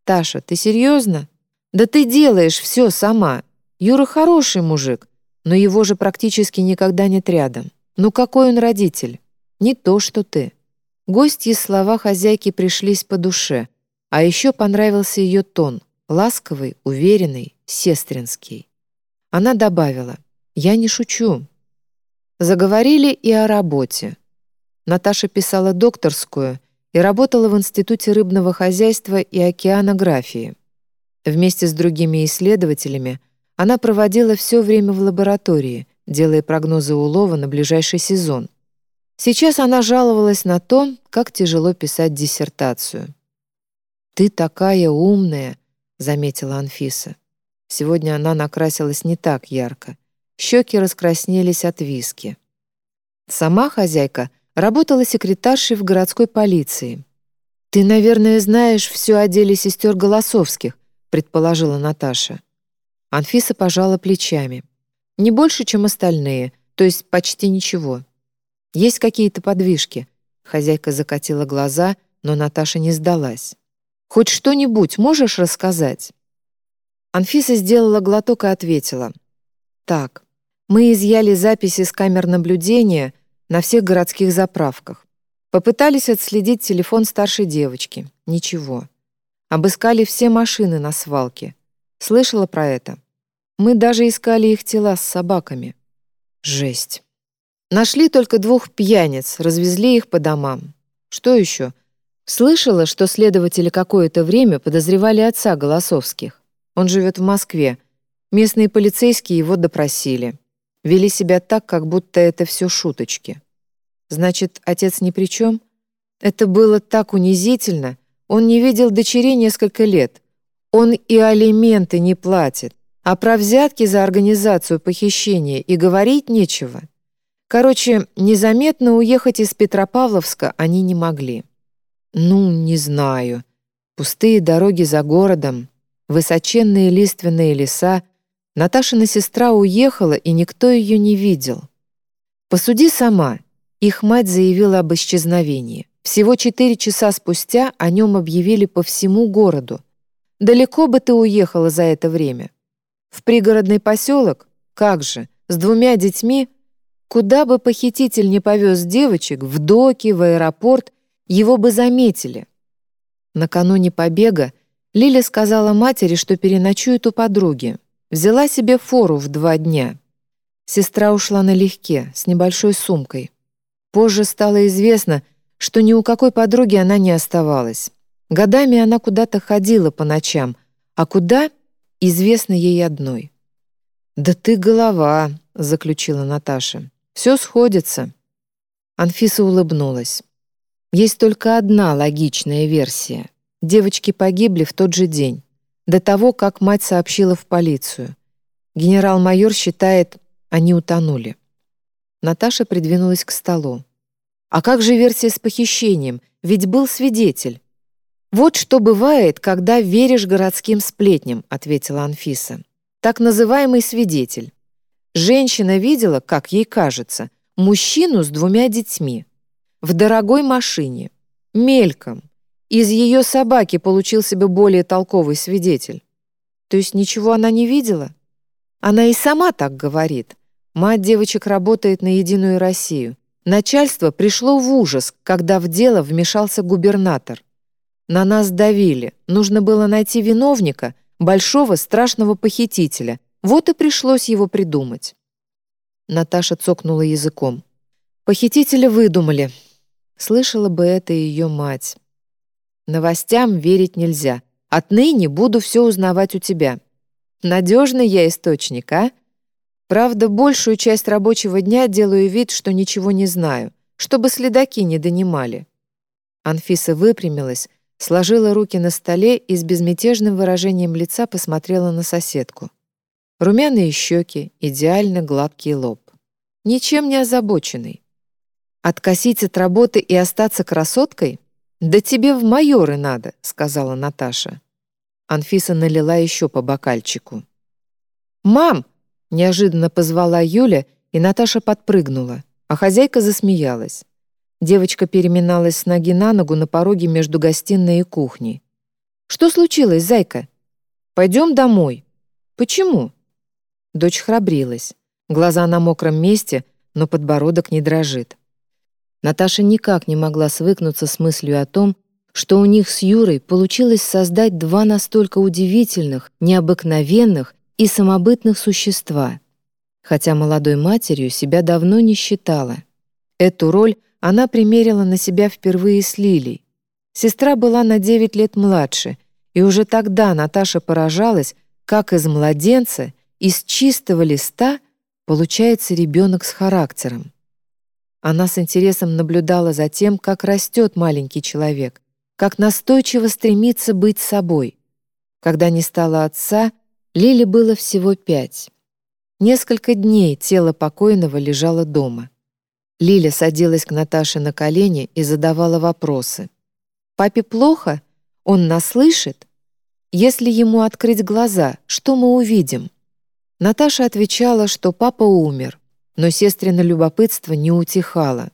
«Таша, ты серьезно? Да ты делаешь все сама. Юра хороший мужик, но его же практически никогда нет рядом. Ну какой он родитель? Не то, что ты». Гостьи слова хозяйки пришлись по душе, а еще понравился ее тон, ласковый, уверенный, сестринский. Она добавила, я не шучу. Заговорили и о работе. Наташа писала докторскую и работала в Институте рыбного хозяйства и океанографии. Вместе с другими исследователями она проводила все время в лаборатории, делая прогнозы улова на ближайший сезон. Сейчас она жаловалась на то, как тяжело писать диссертацию. «Ты такая умная», — заметила Анфиса. Сегодня она накрасилась не так ярко. Щеки раскраснелись от виски. Сама хозяйка работала секретаршей в городской полиции. «Ты, наверное, знаешь все о деле сестер Голосовских», предположила Наташа. Анфиса пожала плечами. «Не больше, чем остальные, то есть почти ничего. Есть какие-то подвижки». Хозяйка закатила глаза, но Наташа не сдалась. «Хоть что-нибудь можешь рассказать?» Анфиса сделала глоток и ответила. «Так, мы изъяли записи с камер наблюдения на всех городских заправках. Попытались отследить телефон старшей девочки. Ничего. Обыскали все машины на свалке. Слышала про это? Мы даже искали их тела с собаками. Жесть. Нашли только двух пьяниц, развезли их по домам. Что еще? Слышала, что следователи какое-то время подозревали отца Голосовских. Он живет в Москве. Местные полицейские его допросили. Вели себя так, как будто это все шуточки. Значит, отец ни при чем? Это было так унизительно. Он не видел дочерей несколько лет. Он и алименты не платит. А про взятки за организацию похищения и говорить нечего. Короче, незаметно уехать из Петропавловска они не могли. Ну, не знаю. Пустые дороги за городом, высоченные лиственные леса — Наташина сестра уехала, и никто ее не видел. Посуди сама. Их мать заявила об исчезновении. Всего четыре часа спустя о нем объявили по всему городу. Далеко бы ты уехала за это время? В пригородный поселок? Как же, с двумя детьми? Куда бы похититель не повез девочек, в доки, в аэропорт, его бы заметили. Накануне побега Лиля сказала матери, что переночует у подруги, Взяла себе фору в два дня. Сестра ушла налегке, с небольшой сумкой. Позже стало известно, что ни у какой подруги она не оставалась. Годами она куда-то ходила по ночам, а куда — известно ей одной. «Да ты голова», — заключила Наташа. «Все сходится». Анфиса улыбнулась. Есть только одна логичная версия. Девочки погибли в тот же день до того, как мать сообщила в полицию. Генерал-майор считает, они утонули. Наташа придвинулась к столу. «А как же версия с похищением? Ведь был свидетель». «Вот что бывает, когда веришь городским сплетням», — ответила Анфиса. «Так называемый свидетель. Женщина видела, как ей кажется, мужчину с двумя детьми. В дорогой машине. Мельком. Из ее собаки получился бы более толковый свидетель. То есть ничего она не видела? Она и сама так говорит. Мать девочек работает на Единую Россию. Начальство пришло в ужас, когда в дело вмешался губернатор. На нас давили. Нужно было найти виновника, большого страшного похитителя. Вот и пришлось его придумать. Наташа цокнула языком. Похитителя выдумали. Слышала бы это ее мать. Новостям верить нельзя. Отныне буду все узнавать у тебя. Надежный я источник, а? Правда, большую часть рабочего дня делаю вид, что ничего не знаю, чтобы следаки не донимали. Анфиса выпрямилась, сложила руки на столе и с безмятежным выражением лица посмотрела на соседку. Румяные щеки, идеально гладкий лоб. Ничем не озабоченный. Откосить от работы и остаться красоткой? Да тебе в майоры надо, сказала Наташа. Анфиса налила еще по бокальчику. «Мам!» Неожиданно позвала Юля, и Наташа подпрыгнула, а хозяйка засмеялась. Девочка переминалась с ноги на ногу на пороге между гостиной и кухней. «Что случилось, зайка?» «Пойдем домой». «Почему?» Дочь храбрилась. Глаза на мокром месте, но подбородок не дрожит. Наташа никак не могла свыкнуться с мыслью о том, что у них с Юрой получилось создать два настолько удивительных, необыкновенных и самобытных существа, хотя молодой матерью себя давно не считала. Эту роль она примерила на себя впервые с Лилей. Сестра была на 9 лет младше, и уже тогда Наташа поражалась, как из младенца, из чистого листа получается ребенок с характером. Она с интересом наблюдала за тем, как растет маленький человек, как настойчиво стремится быть собой. Когда не стало отца — Лиле было всего пять. Несколько дней тело покойного лежало дома. Лиля садилась к Наташе на колени и задавала вопросы. «Папе плохо? Он нас слышит? Если ему открыть глаза, что мы увидим?» Наташа отвечала, что папа умер, но сестрино любопытство не утихало.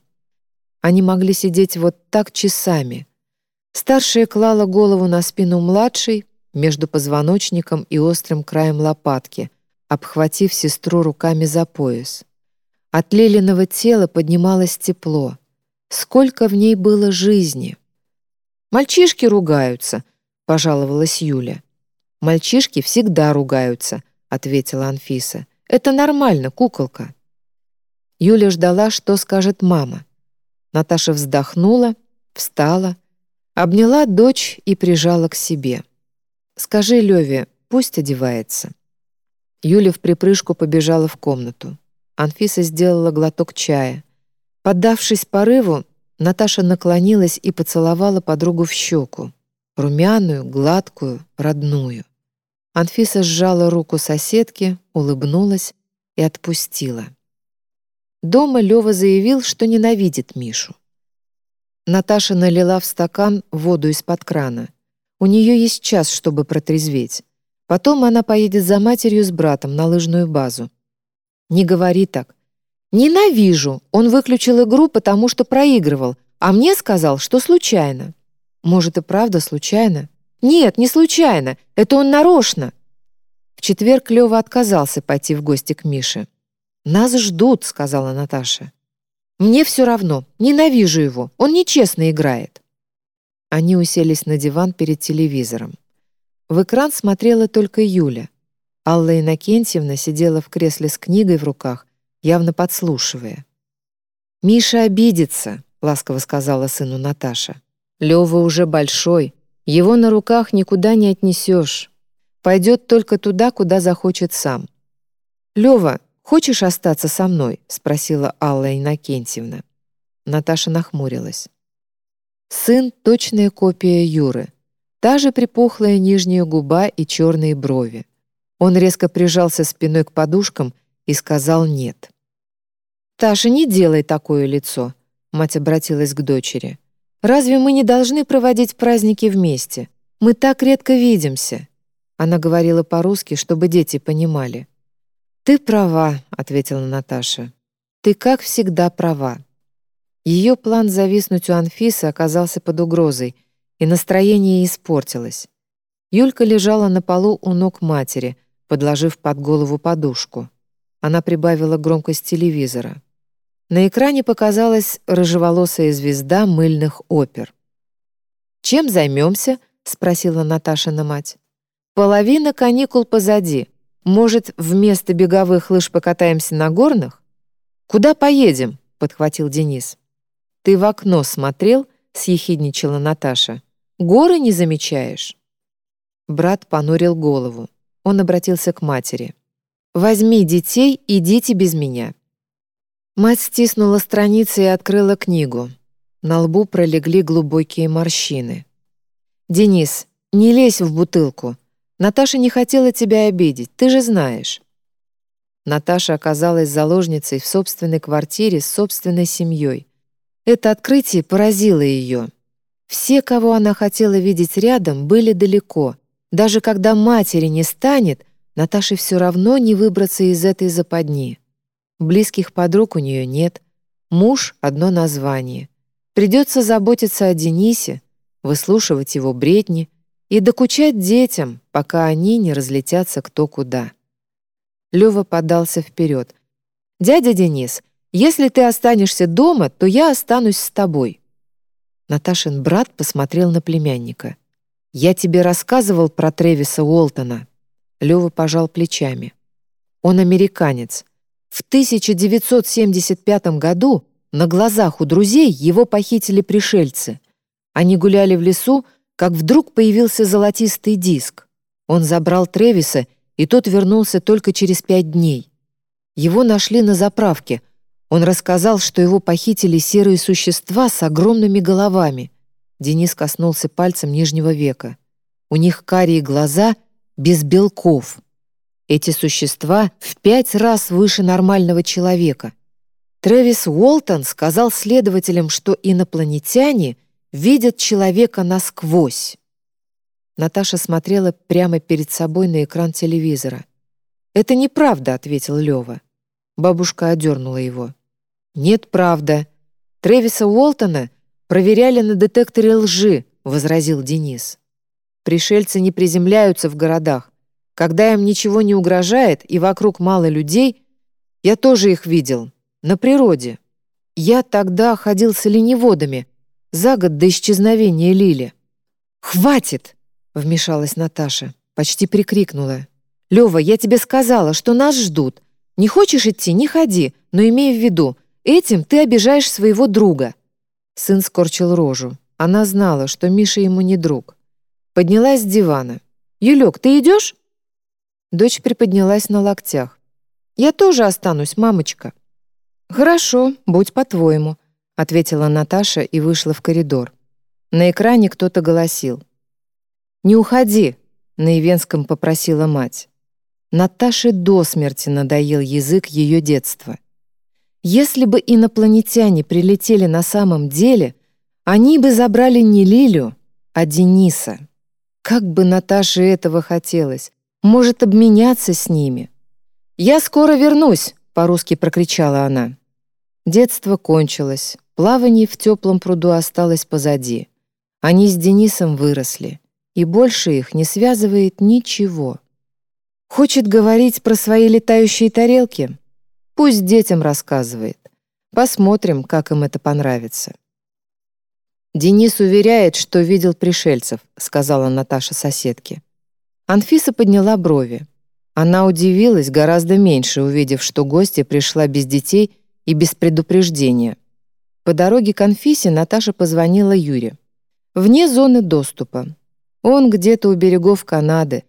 Они могли сидеть вот так часами. Старшая клала голову на спину младшей, между позвоночником и острым краем лопатки, обхватив сестру руками за пояс. От Лилиного тела поднималось тепло. Сколько в ней было жизни! «Мальчишки ругаются», — пожаловалась Юля. «Мальчишки всегда ругаются», — ответила Анфиса. «Это нормально, куколка». Юля ждала, что скажет мама. Наташа вздохнула, встала, обняла дочь и прижала к себе. Скажи Леве, пусть одевается». Юля в припрыжку побежала в комнату. Анфиса сделала глоток чая. Поддавшись порыву, Наташа наклонилась и поцеловала подругу в щеку. Румяную, гладкую, родную. Анфиса сжала руку соседки, улыбнулась и отпустила. Дома Лёва заявил, что ненавидит Мишу. Наташа налила в стакан воду из-под крана — у нее есть час, чтобы протрезветь. Потом она поедет за матерью с братом на лыжную базу. Не говори так. Ненавижу. Он выключил игру, потому что проигрывал, а мне сказал, что случайно. Может, и правда случайно? Нет, не случайно. Это он нарочно. В четверг Лёва отказался пойти в гости к Мише. «Нас ждут», — сказала Наташа. «Мне все равно. Ненавижу его. Он нечестно играет». Они уселись на диван перед телевизором. В экран смотрела только Юля. Алла Иннокентьевна сидела в кресле с книгой в руках, явно подслушивая. «Миша обидится», — ласково сказала сыну Наташа. «Лёва уже большой, его на руках никуда не отнесешь. Пойдет только туда, куда захочет сам». «Лёва, хочешь остаться со мной?» — спросила Алла Иннокентьевна. Наташа нахмурилась. Сын — точная копия Юры. Та же припухлая нижняя губа и черные брови. Он резко прижался спиной к подушкам и сказал «нет». «Таша, не делай такое лицо», — мать обратилась к дочери. «Разве мы не должны проводить праздники вместе? Мы так редко видимся». Она говорила по-русски, чтобы дети понимали. «Ты права», — ответила Наташа. «Ты, как всегда, права. Ее план зависнуть у Анфисы оказался под угрозой, и настроение испортилось. Юлька лежала на полу у ног матери, подложив под голову подушку. Она прибавила громкость телевизора. На экране показалась рыжеволосая звезда мыльных опер. «Чем займемся?» — спросила Наташина мать. «Половина каникул позади. Может, вместо беговых лыж покатаемся на горных?» «Куда поедем?» — подхватил Денис. «Ты в окно смотрел?» — съехидничала Наташа. «Горы не замечаешь?» Брат понурил голову. Он обратился к матери. «Возьми детей, идите без меня». Мать стиснула страницы и открыла книгу. На лбу пролегли глубокие морщины. «Денис, не лезь в бутылку. Наташа не хотела тебя обидеть, ты же знаешь». Наташа оказалась заложницей в собственной квартире с собственной семьей. Это открытие поразило ее. Все, кого она хотела видеть рядом, были далеко. Даже когда матери не станет, Наташе все равно не выбраться из этой западни. Близких подруг у нее нет. Муж — одно название. Придется заботиться о Денисе, выслушивать его бредни и докучать детям, пока они не разлетятся кто куда. Лёва подался вперед. «Дядя Денис, если ты останешься дома, то я останусь с тобой». Наташин брат посмотрел на племянника. «Я тебе рассказывал про Тревиса Уолтона». Лёва пожал плечами. «Он американец. В 1975 году на глазах у друзей его похитили пришельцы. Они гуляли в лесу, как вдруг появился золотистый диск. Он забрал Тревиса, и тот вернулся только через пять дней. Его нашли на заправке. Он рассказал, что его похитили серые существа с огромными головами. Денис коснулся пальцем нижнего века. У них карие глаза без белков. Эти существа в пять раз выше нормального человека. Трэвис Уолтон сказал следователям, что инопланетяне видят человека насквозь. Наташа смотрела прямо перед собой на экран телевизора. «Это неправда», — ответил Лёва. Бабушка одернула его. «Нет, правда. Трэвиса Уолтона проверяли на детекторе лжи», — возразил Денис. «Пришельцы не приземляются в городах. Когда им ничего не угрожает и вокруг мало людей, я тоже их видел. На природе. Я тогда ходил с оленеводами, за год до исчезновения Лили. «Хватит!» — вмешалась Наташа, почти прикрикнула. «Лёва, я тебе сказала, что нас ждут. Не хочешь идти — не ходи, но имей в виду, этим ты обижаешь своего друга». Сын скорчил рожу. Она знала, что Миша ему не друг. Поднялась с дивана. «Юлёк, ты идешь? Дочь приподнялась на локтях. «Я тоже останусь, мамочка». «Хорошо, будь по-твоему», — ответила Наташа и вышла в коридор. На экране кто-то голосил. «Не уходи», — на Ивенском попросила мать. Наташе до смерти надоел язык ее детства. Если бы инопланетяне прилетели на самом деле, они бы забрали не Лилю, а Дениса. Как бы Наташе этого хотелось, может, обменяться с ними. «Я скоро вернусь», — по-русски прокричала она. Детство кончилось, плавание в теплом пруду осталось позади. Они с Денисом выросли, и больше их не связывает ничего. Хочет говорить про свои летающие тарелки? Пусть детям рассказывает. Посмотрим, как им это понравится. «Денис уверяет, что видел пришельцев», — сказала Наташа соседке. Анфиса подняла брови. Она удивилась гораздо меньше, увидев, что гостья пришла без детей и без предупреждения. По дороге к Анфисе Наташа позвонила Юре. Вне зоны доступа. Он где-то у берегов Канады.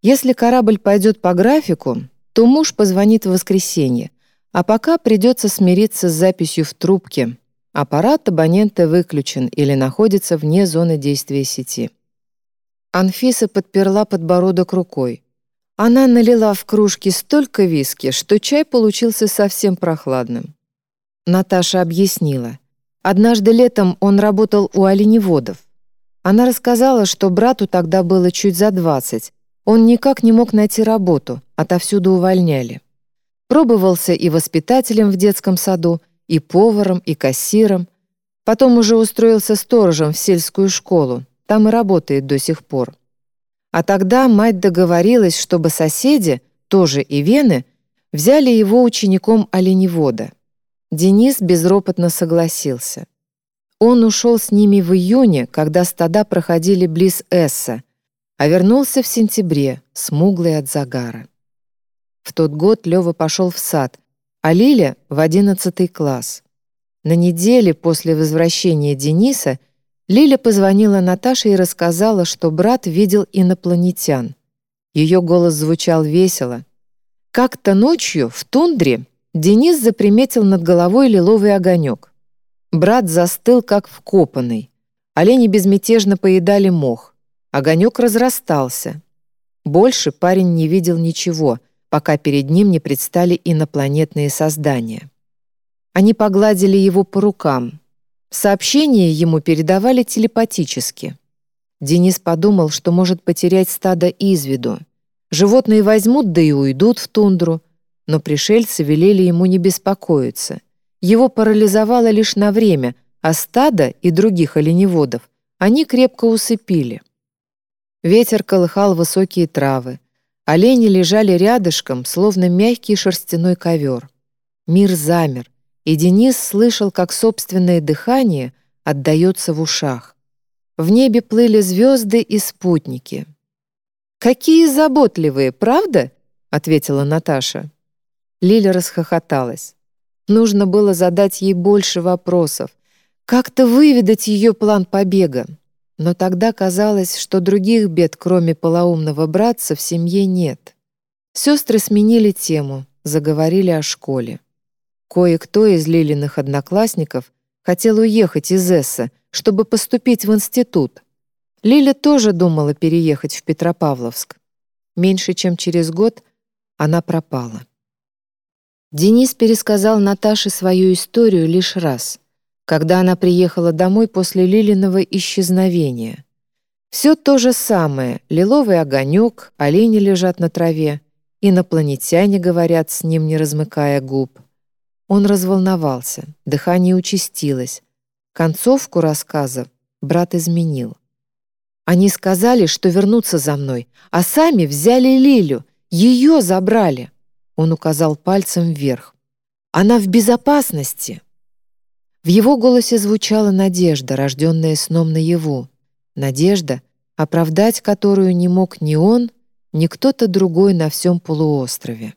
Если корабль пойдет по графику, то муж позвонит в воскресенье, а пока придется смириться с записью в трубке. Аппарат абонента выключен или находится вне зоны действия сети. Анфиса подперла подбородок рукой. Она налила в кружки столько виски, что чай получился совсем прохладным. Наташа объяснила. Однажды летом он работал у оленеводов. Она рассказала, что брату тогда было чуть за двадцать. Он никак не мог найти работу, отовсюду увольняли. Пробовался и воспитателем в детском саду, и поваром, и кассиром. Потом уже устроился сторожем в сельскую школу, там и работает до сих пор. А тогда мать договорилась, чтобы соседи, тоже и вены, взяли его учеником оленевода. Денис безропотно согласился. Он ушел с ними в июне, когда стада проходили близ Эсса, а вернулся в сентябре, смуглый от загара. В тот год Лёва пошел в сад, а Лиля — в одиннадцатый класс. На неделе после возвращения Дениса Лиля позвонила Наташе и рассказала, что брат видел инопланетян. Ее голос звучал весело. Как-то ночью в тундре Денис заприметил над головой лиловый огонек. Брат застыл, как вкопанный. Олени безмятежно поедали мох. Огонек разрастался. Больше парень не видел ничего, пока перед ним не предстали инопланетные создания. Они погладили его по рукам. Сообщения ему передавали телепатически. Денис подумал, что может потерять стадо из виду. Животные возьмут, да и уйдут в тундру, но пришельцы велели ему не беспокоиться. Его парализовало лишь на время, а стадо и других оленеводов они крепко усыпили. Ветер колыхал высокие травы. Олени лежали рядышком, словно мягкий шерстяной ковер. Мир замер, и Денис слышал, как собственное дыхание отдается в ушах. В небе плыли звезды и спутники. «Какие заботливые, правда?» — ответила Наташа. Лиля расхохоталась. Нужно было задать ей больше вопросов, как-то выведать ее план побега. Но тогда казалось, что других бед, кроме полоумного братца, в семье нет. Сестры сменили тему, заговорили о школе. Кое-кто из Лилиных одноклассников хотел уехать из Эсса, чтобы поступить в институт. Лиля тоже думала переехать в Петропавловск. Меньше чем через год она пропала. Денис пересказал Наташе свою историю лишь раз, когда она приехала домой после Лилиного исчезновения. Все то же самое — лиловый огонек, олени лежат на траве, инопланетяне говорят с ним, не размыкая губ. Он разволновался, дыхание участилось. Концовку рассказа брат изменил. Они сказали, что вернутся за мной, а сами взяли Лилю, ее забрали. Он указал пальцем вверх. «Она в безопасности!» В его голосе звучала надежда, рожденная сном наяву. Надежда, оправдать которую не мог ни он, ни кто-то другой на всем полуострове.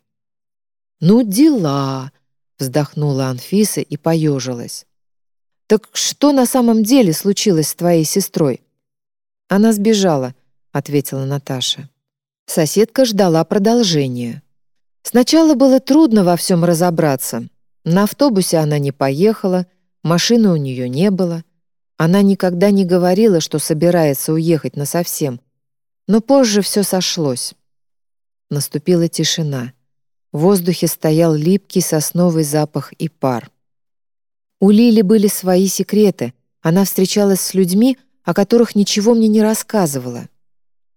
«Ну, дела!» — вздохнула Анфиса и поежилась. «Так что на самом деле случилось с твоей сестрой?» «Она сбежала», — ответила Наташа. Соседка ждала продолжения. Сначала было трудно во всем разобраться. На автобусе она не поехала, машины у нее не было. Она никогда не говорила, что собирается уехать насовсем. Но позже все сошлось. Наступила тишина. В воздухе стоял липкий сосновый запах и пар. У Лили были свои секреты. Она встречалась с людьми, о которых ничего мне не рассказывала.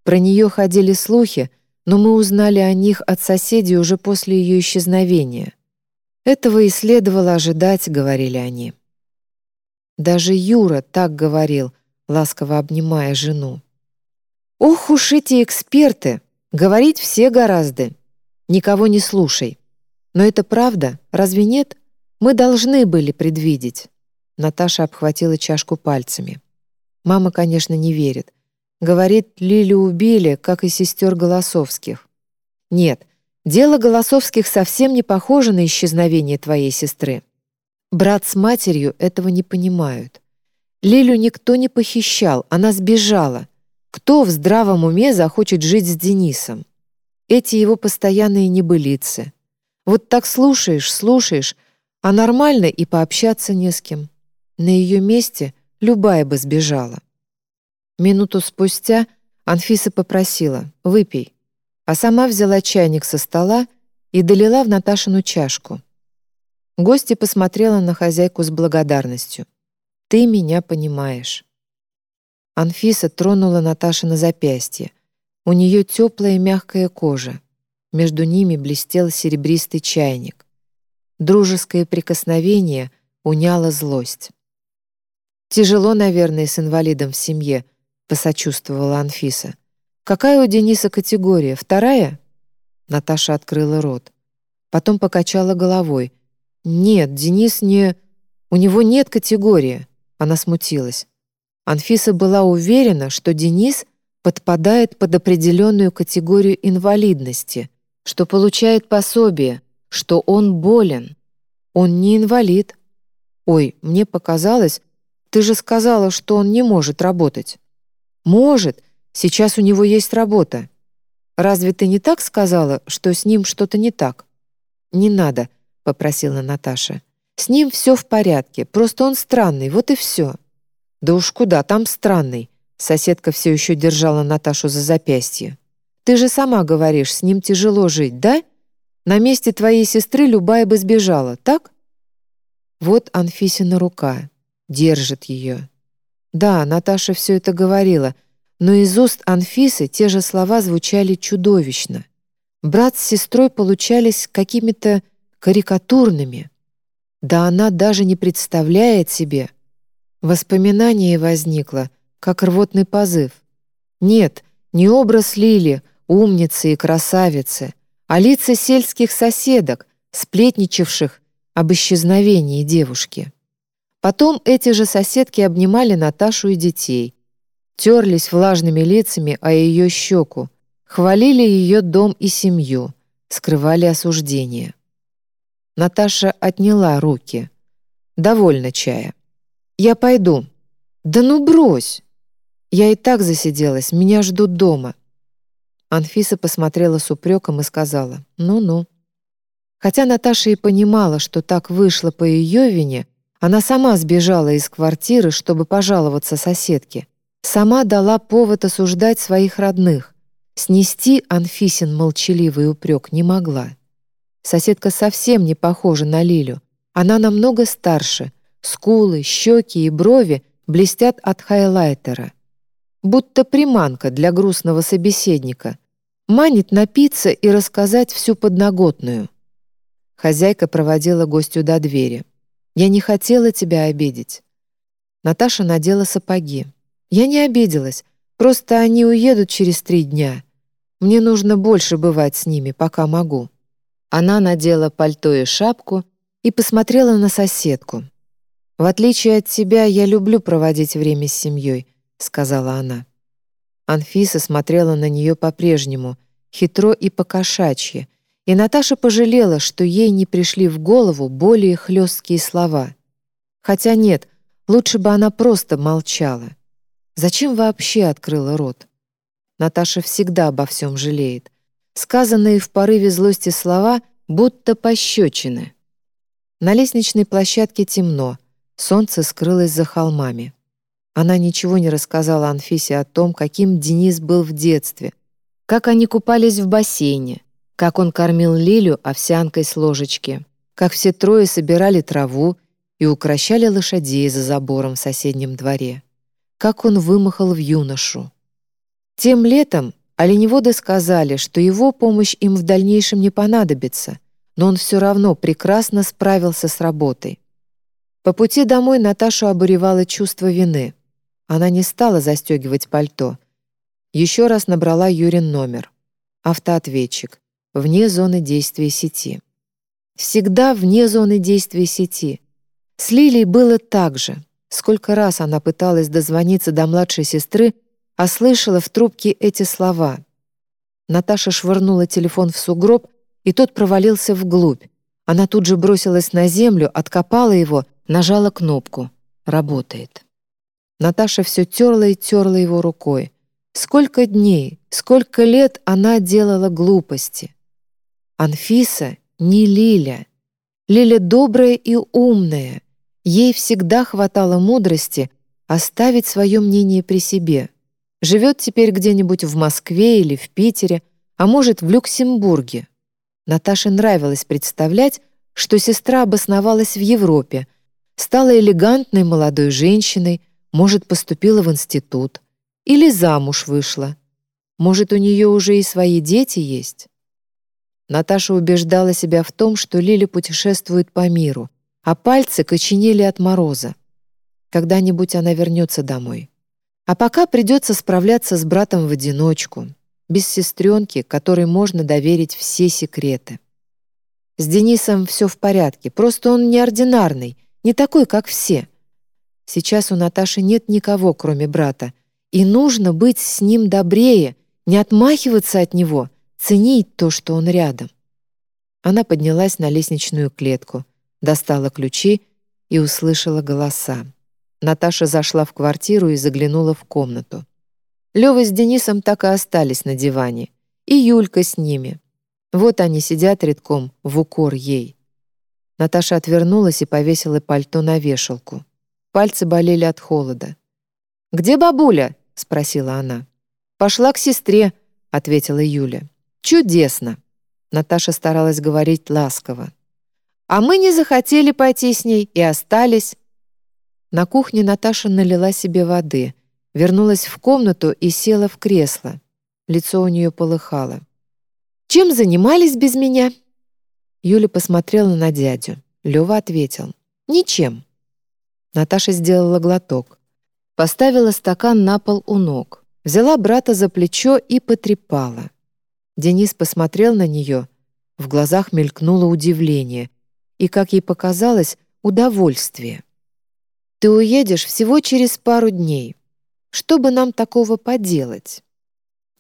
Про нее ходили слухи — но мы узнали о них от соседей уже после ее исчезновения. Этого и следовало ожидать, говорили они. Даже Юра так говорил, ласково обнимая жену. «Ох уж эти эксперты! Говорить все гораздо. Никого не слушай. Но это правда, разве нет? Мы должны были предвидеть». Наташа обхватила чашку пальцами. Мама, конечно, не верит. Говорит, Лилю убили, как и сестер Голосовских. Нет, дело Голосовских совсем не похоже на исчезновение твоей сестры. Брат с матерью этого не понимают. Лилю никто не похищал, она сбежала. Кто в здравом уме захочет жить с Денисом? Эти его постоянные небылицы. Вот так слушаешь, слушаешь, а нормально и пообщаться не с кем. На ее месте любая бы сбежала. Минуту спустя Анфиса попросила «Выпей», а сама взяла чайник со стола и долила в Наташину чашку. Гостья посмотрела на хозяйку с благодарностью. «Ты меня понимаешь». Анфиса тронула Наташа на запястье. У нее теплая мягкая кожа. Между ними блестел серебристый чайник. Дружеское прикосновение уняло злость. Тяжело, наверное, с инвалидом в семье, посочувствовала Анфиса. «Какая у Дениса категория? Вторая?» Наташа открыла рот. Потом покачала головой. «Нет, Денис не... У него нет категории». Она смутилась. Анфиса была уверена, что Денис подпадает под определенную категорию инвалидности, что получает пособие, что он болен. Он не инвалид. Ой, мне показалось, ты же сказала, что он не может работать. Может, сейчас у него есть работа. Разве ты не так сказала, что с ним что-то не так? Не надо, попросила Наташа. С ним все в порядке, просто он странный, вот и все. Да уж куда там странный. Соседка все еще держала Наташу за запястье. Ты же сама говоришь, с ним тяжело жить, да? На месте твоей сестры любая бы сбежала, так? Вот Анфисина рука. Держит ее. Да, Наташа все это говорила, но из уст Анфисы те же слова звучали чудовищно. Брат с сестрой получались какими-то карикатурными. Да она даже не представляет себе. Воспоминание возникло, как рвотный позыв. Нет, не образ Лили, умницы и красавицы, а лица сельских соседок, сплетничавших об исчезновении девушки. Потом эти же соседки обнимали Наташу и детей, терлись влажными лицами о ее щеку, хвалили ее дом и семью, скрывали осуждение. Наташа отняла руки. «Довольно чая. Я пойду». «Да ну брось!» «Я и так засиделась, меня ждут дома». Анфиса посмотрела с упреком и сказала «Ну-ну». Хотя Наташа и понимала, что так вышло по ее вине, она сама сбежала из квартиры, чтобы пожаловаться соседке. Сама дала повод осуждать своих родных. Снести Анфисин молчаливый упрек не могла. Соседка совсем не похожа на Лилю. Она намного старше. Скулы, щеки и брови блестят от хайлайтера. Будто приманка для грустного собеседника, Манит напиться и рассказать всю подноготную. Хозяйка проводила гостю до двери. «Я не хотела тебя обидеть». Наташа надела сапоги. «Я не обиделась, просто они уедут через три дня. Мне нужно больше бывать с ними, пока могу». Она надела пальто и шапку и посмотрела на соседку. «В отличие от тебя, я люблю проводить время с семьей», — сказала она. Анфиса смотрела на нее по-прежнему, хитро и покошачье, и Наташа пожалела, что ей не пришли в голову более хлесткие слова. Хотя нет, лучше бы она просто молчала. Зачем вообще открыла рот? Наташа всегда обо всем жалеет. Сказанные в порыве злости слова будто пощечины. На лестничной площадке темно, солнце скрылось за холмами. Она ничего не рассказала Анфисе о том, каким Денис был в детстве, как они купались в бассейне, как он кормил Лилю овсянкой с ложечки, как все трое собирали траву и укращали лошадей за забором в соседнем дворе, как он вымахал в юношу. Тем летом оленеводы сказали, что его помощь им в дальнейшем не понадобится, но он все равно прекрасно справился с работой. По пути домой Наташу обуревало чувство вины — она не стала застегивать пальто. Еще раз набрала Юрин номер. Автоответчик. Вне зоны действия сети. Всегда вне зоны действия сети. С Лилией было так же. Сколько раз она пыталась дозвониться до младшей сестры, а слышала в трубке эти слова. Наташа швырнула телефон в сугроб, и тот провалился вглубь. Она тут же бросилась на землю, откопала его, нажала кнопку. Работает. Наташа все терла и терла его рукой. Сколько дней, сколько лет она делала глупости. Анфиса не Лиля. Лиля добрая и умная. Ей всегда хватало мудрости оставить свое мнение при себе. Живет теперь где-нибудь в Москве или в Питере, а может, в Люксембурге. Наташе нравилось представлять, что сестра обосновалась в Европе, стала элегантной молодой женщиной, может, поступила в институт. Или замуж вышла. Может, у нее уже и свои дети есть. Наташа убеждала себя в том, что Лиля путешествует по миру, а пальцы коченели от мороза. Когда-нибудь она вернется домой. А пока придется справляться с братом в одиночку, без сестренки, которой можно доверить все секреты. С Денисом все в порядке, просто он неординарный, не такой, как все. Сейчас у Наташи нет никого, кроме брата, и нужно быть с ним добрее, не отмахиваться от него, ценить то, что он рядом. Она поднялась на лестничную клетку, достала ключи и услышала голоса. Наташа зашла в квартиру и заглянула в комнату. Лёва с Денисом так и остались на диване. И Юлька с ними. Вот они сидят редком, в укор ей. Наташа отвернулась и повесила пальто на вешалку. Пальцы болели от холода. «Где бабуля?» — спросила она. «Пошла к сестре», — ответила Юля. «Чудесно!» Наташа старалась говорить ласково. «А мы не захотели пойти с ней и остались». На кухне Наташа налила себе воды, вернулась в комнату и села в кресло. Лицо у нее полыхало. Чем занимались без меня?» Юля посмотрела на дядю. Лёва ответил. «Ничем». Наташа сделала глоток. Поставила стакан на пол у ног. Взяла брата за плечо и потрепала. Денис посмотрел на нее. В глазах мелькнуло удивление. И, как ей показалось, удовольствие. «Ты уедешь всего через пару дней. Что бы нам такого поделать?»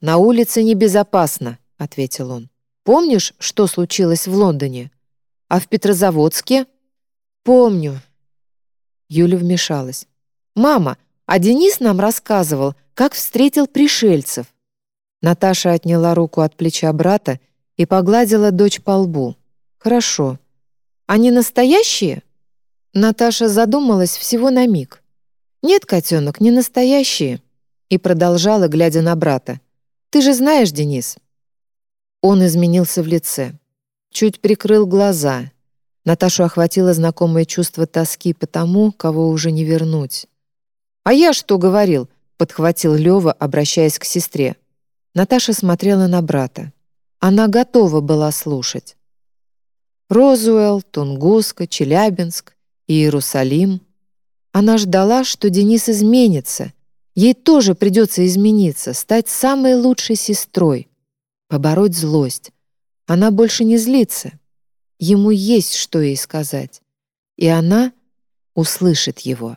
«На улице небезопасно», — ответил он. «Помнишь, что случилось в Лондоне? А в Петрозаводске?» «Помню». Юля вмешалась. «Мама, а Денис нам рассказывал, как встретил пришельцев». Наташа отняла руку от плеча брата и погладила дочь по лбу. «Хорошо. Они настоящие?» Наташа задумалась всего на миг. «Нет, котенок, не настоящие». И продолжала, глядя на брата. «Ты же знаешь, Денис, он изменился в лице. Чуть прикрыл глаза. Наташу охватило знакомое чувство тоски по тому, кого уже не вернуть. «А я что говорил?» — подхватил Лёва, обращаясь к сестре. Наташа смотрела на брата. Она готова была слушать. Розуэлл, Тунгуска, Челябинск, Иерусалим. Она ждала, что Денис изменится. Ей тоже придется измениться, стать самой лучшей сестрой побороть злость. Она больше не злится. Ему есть что ей сказать. И она услышит его.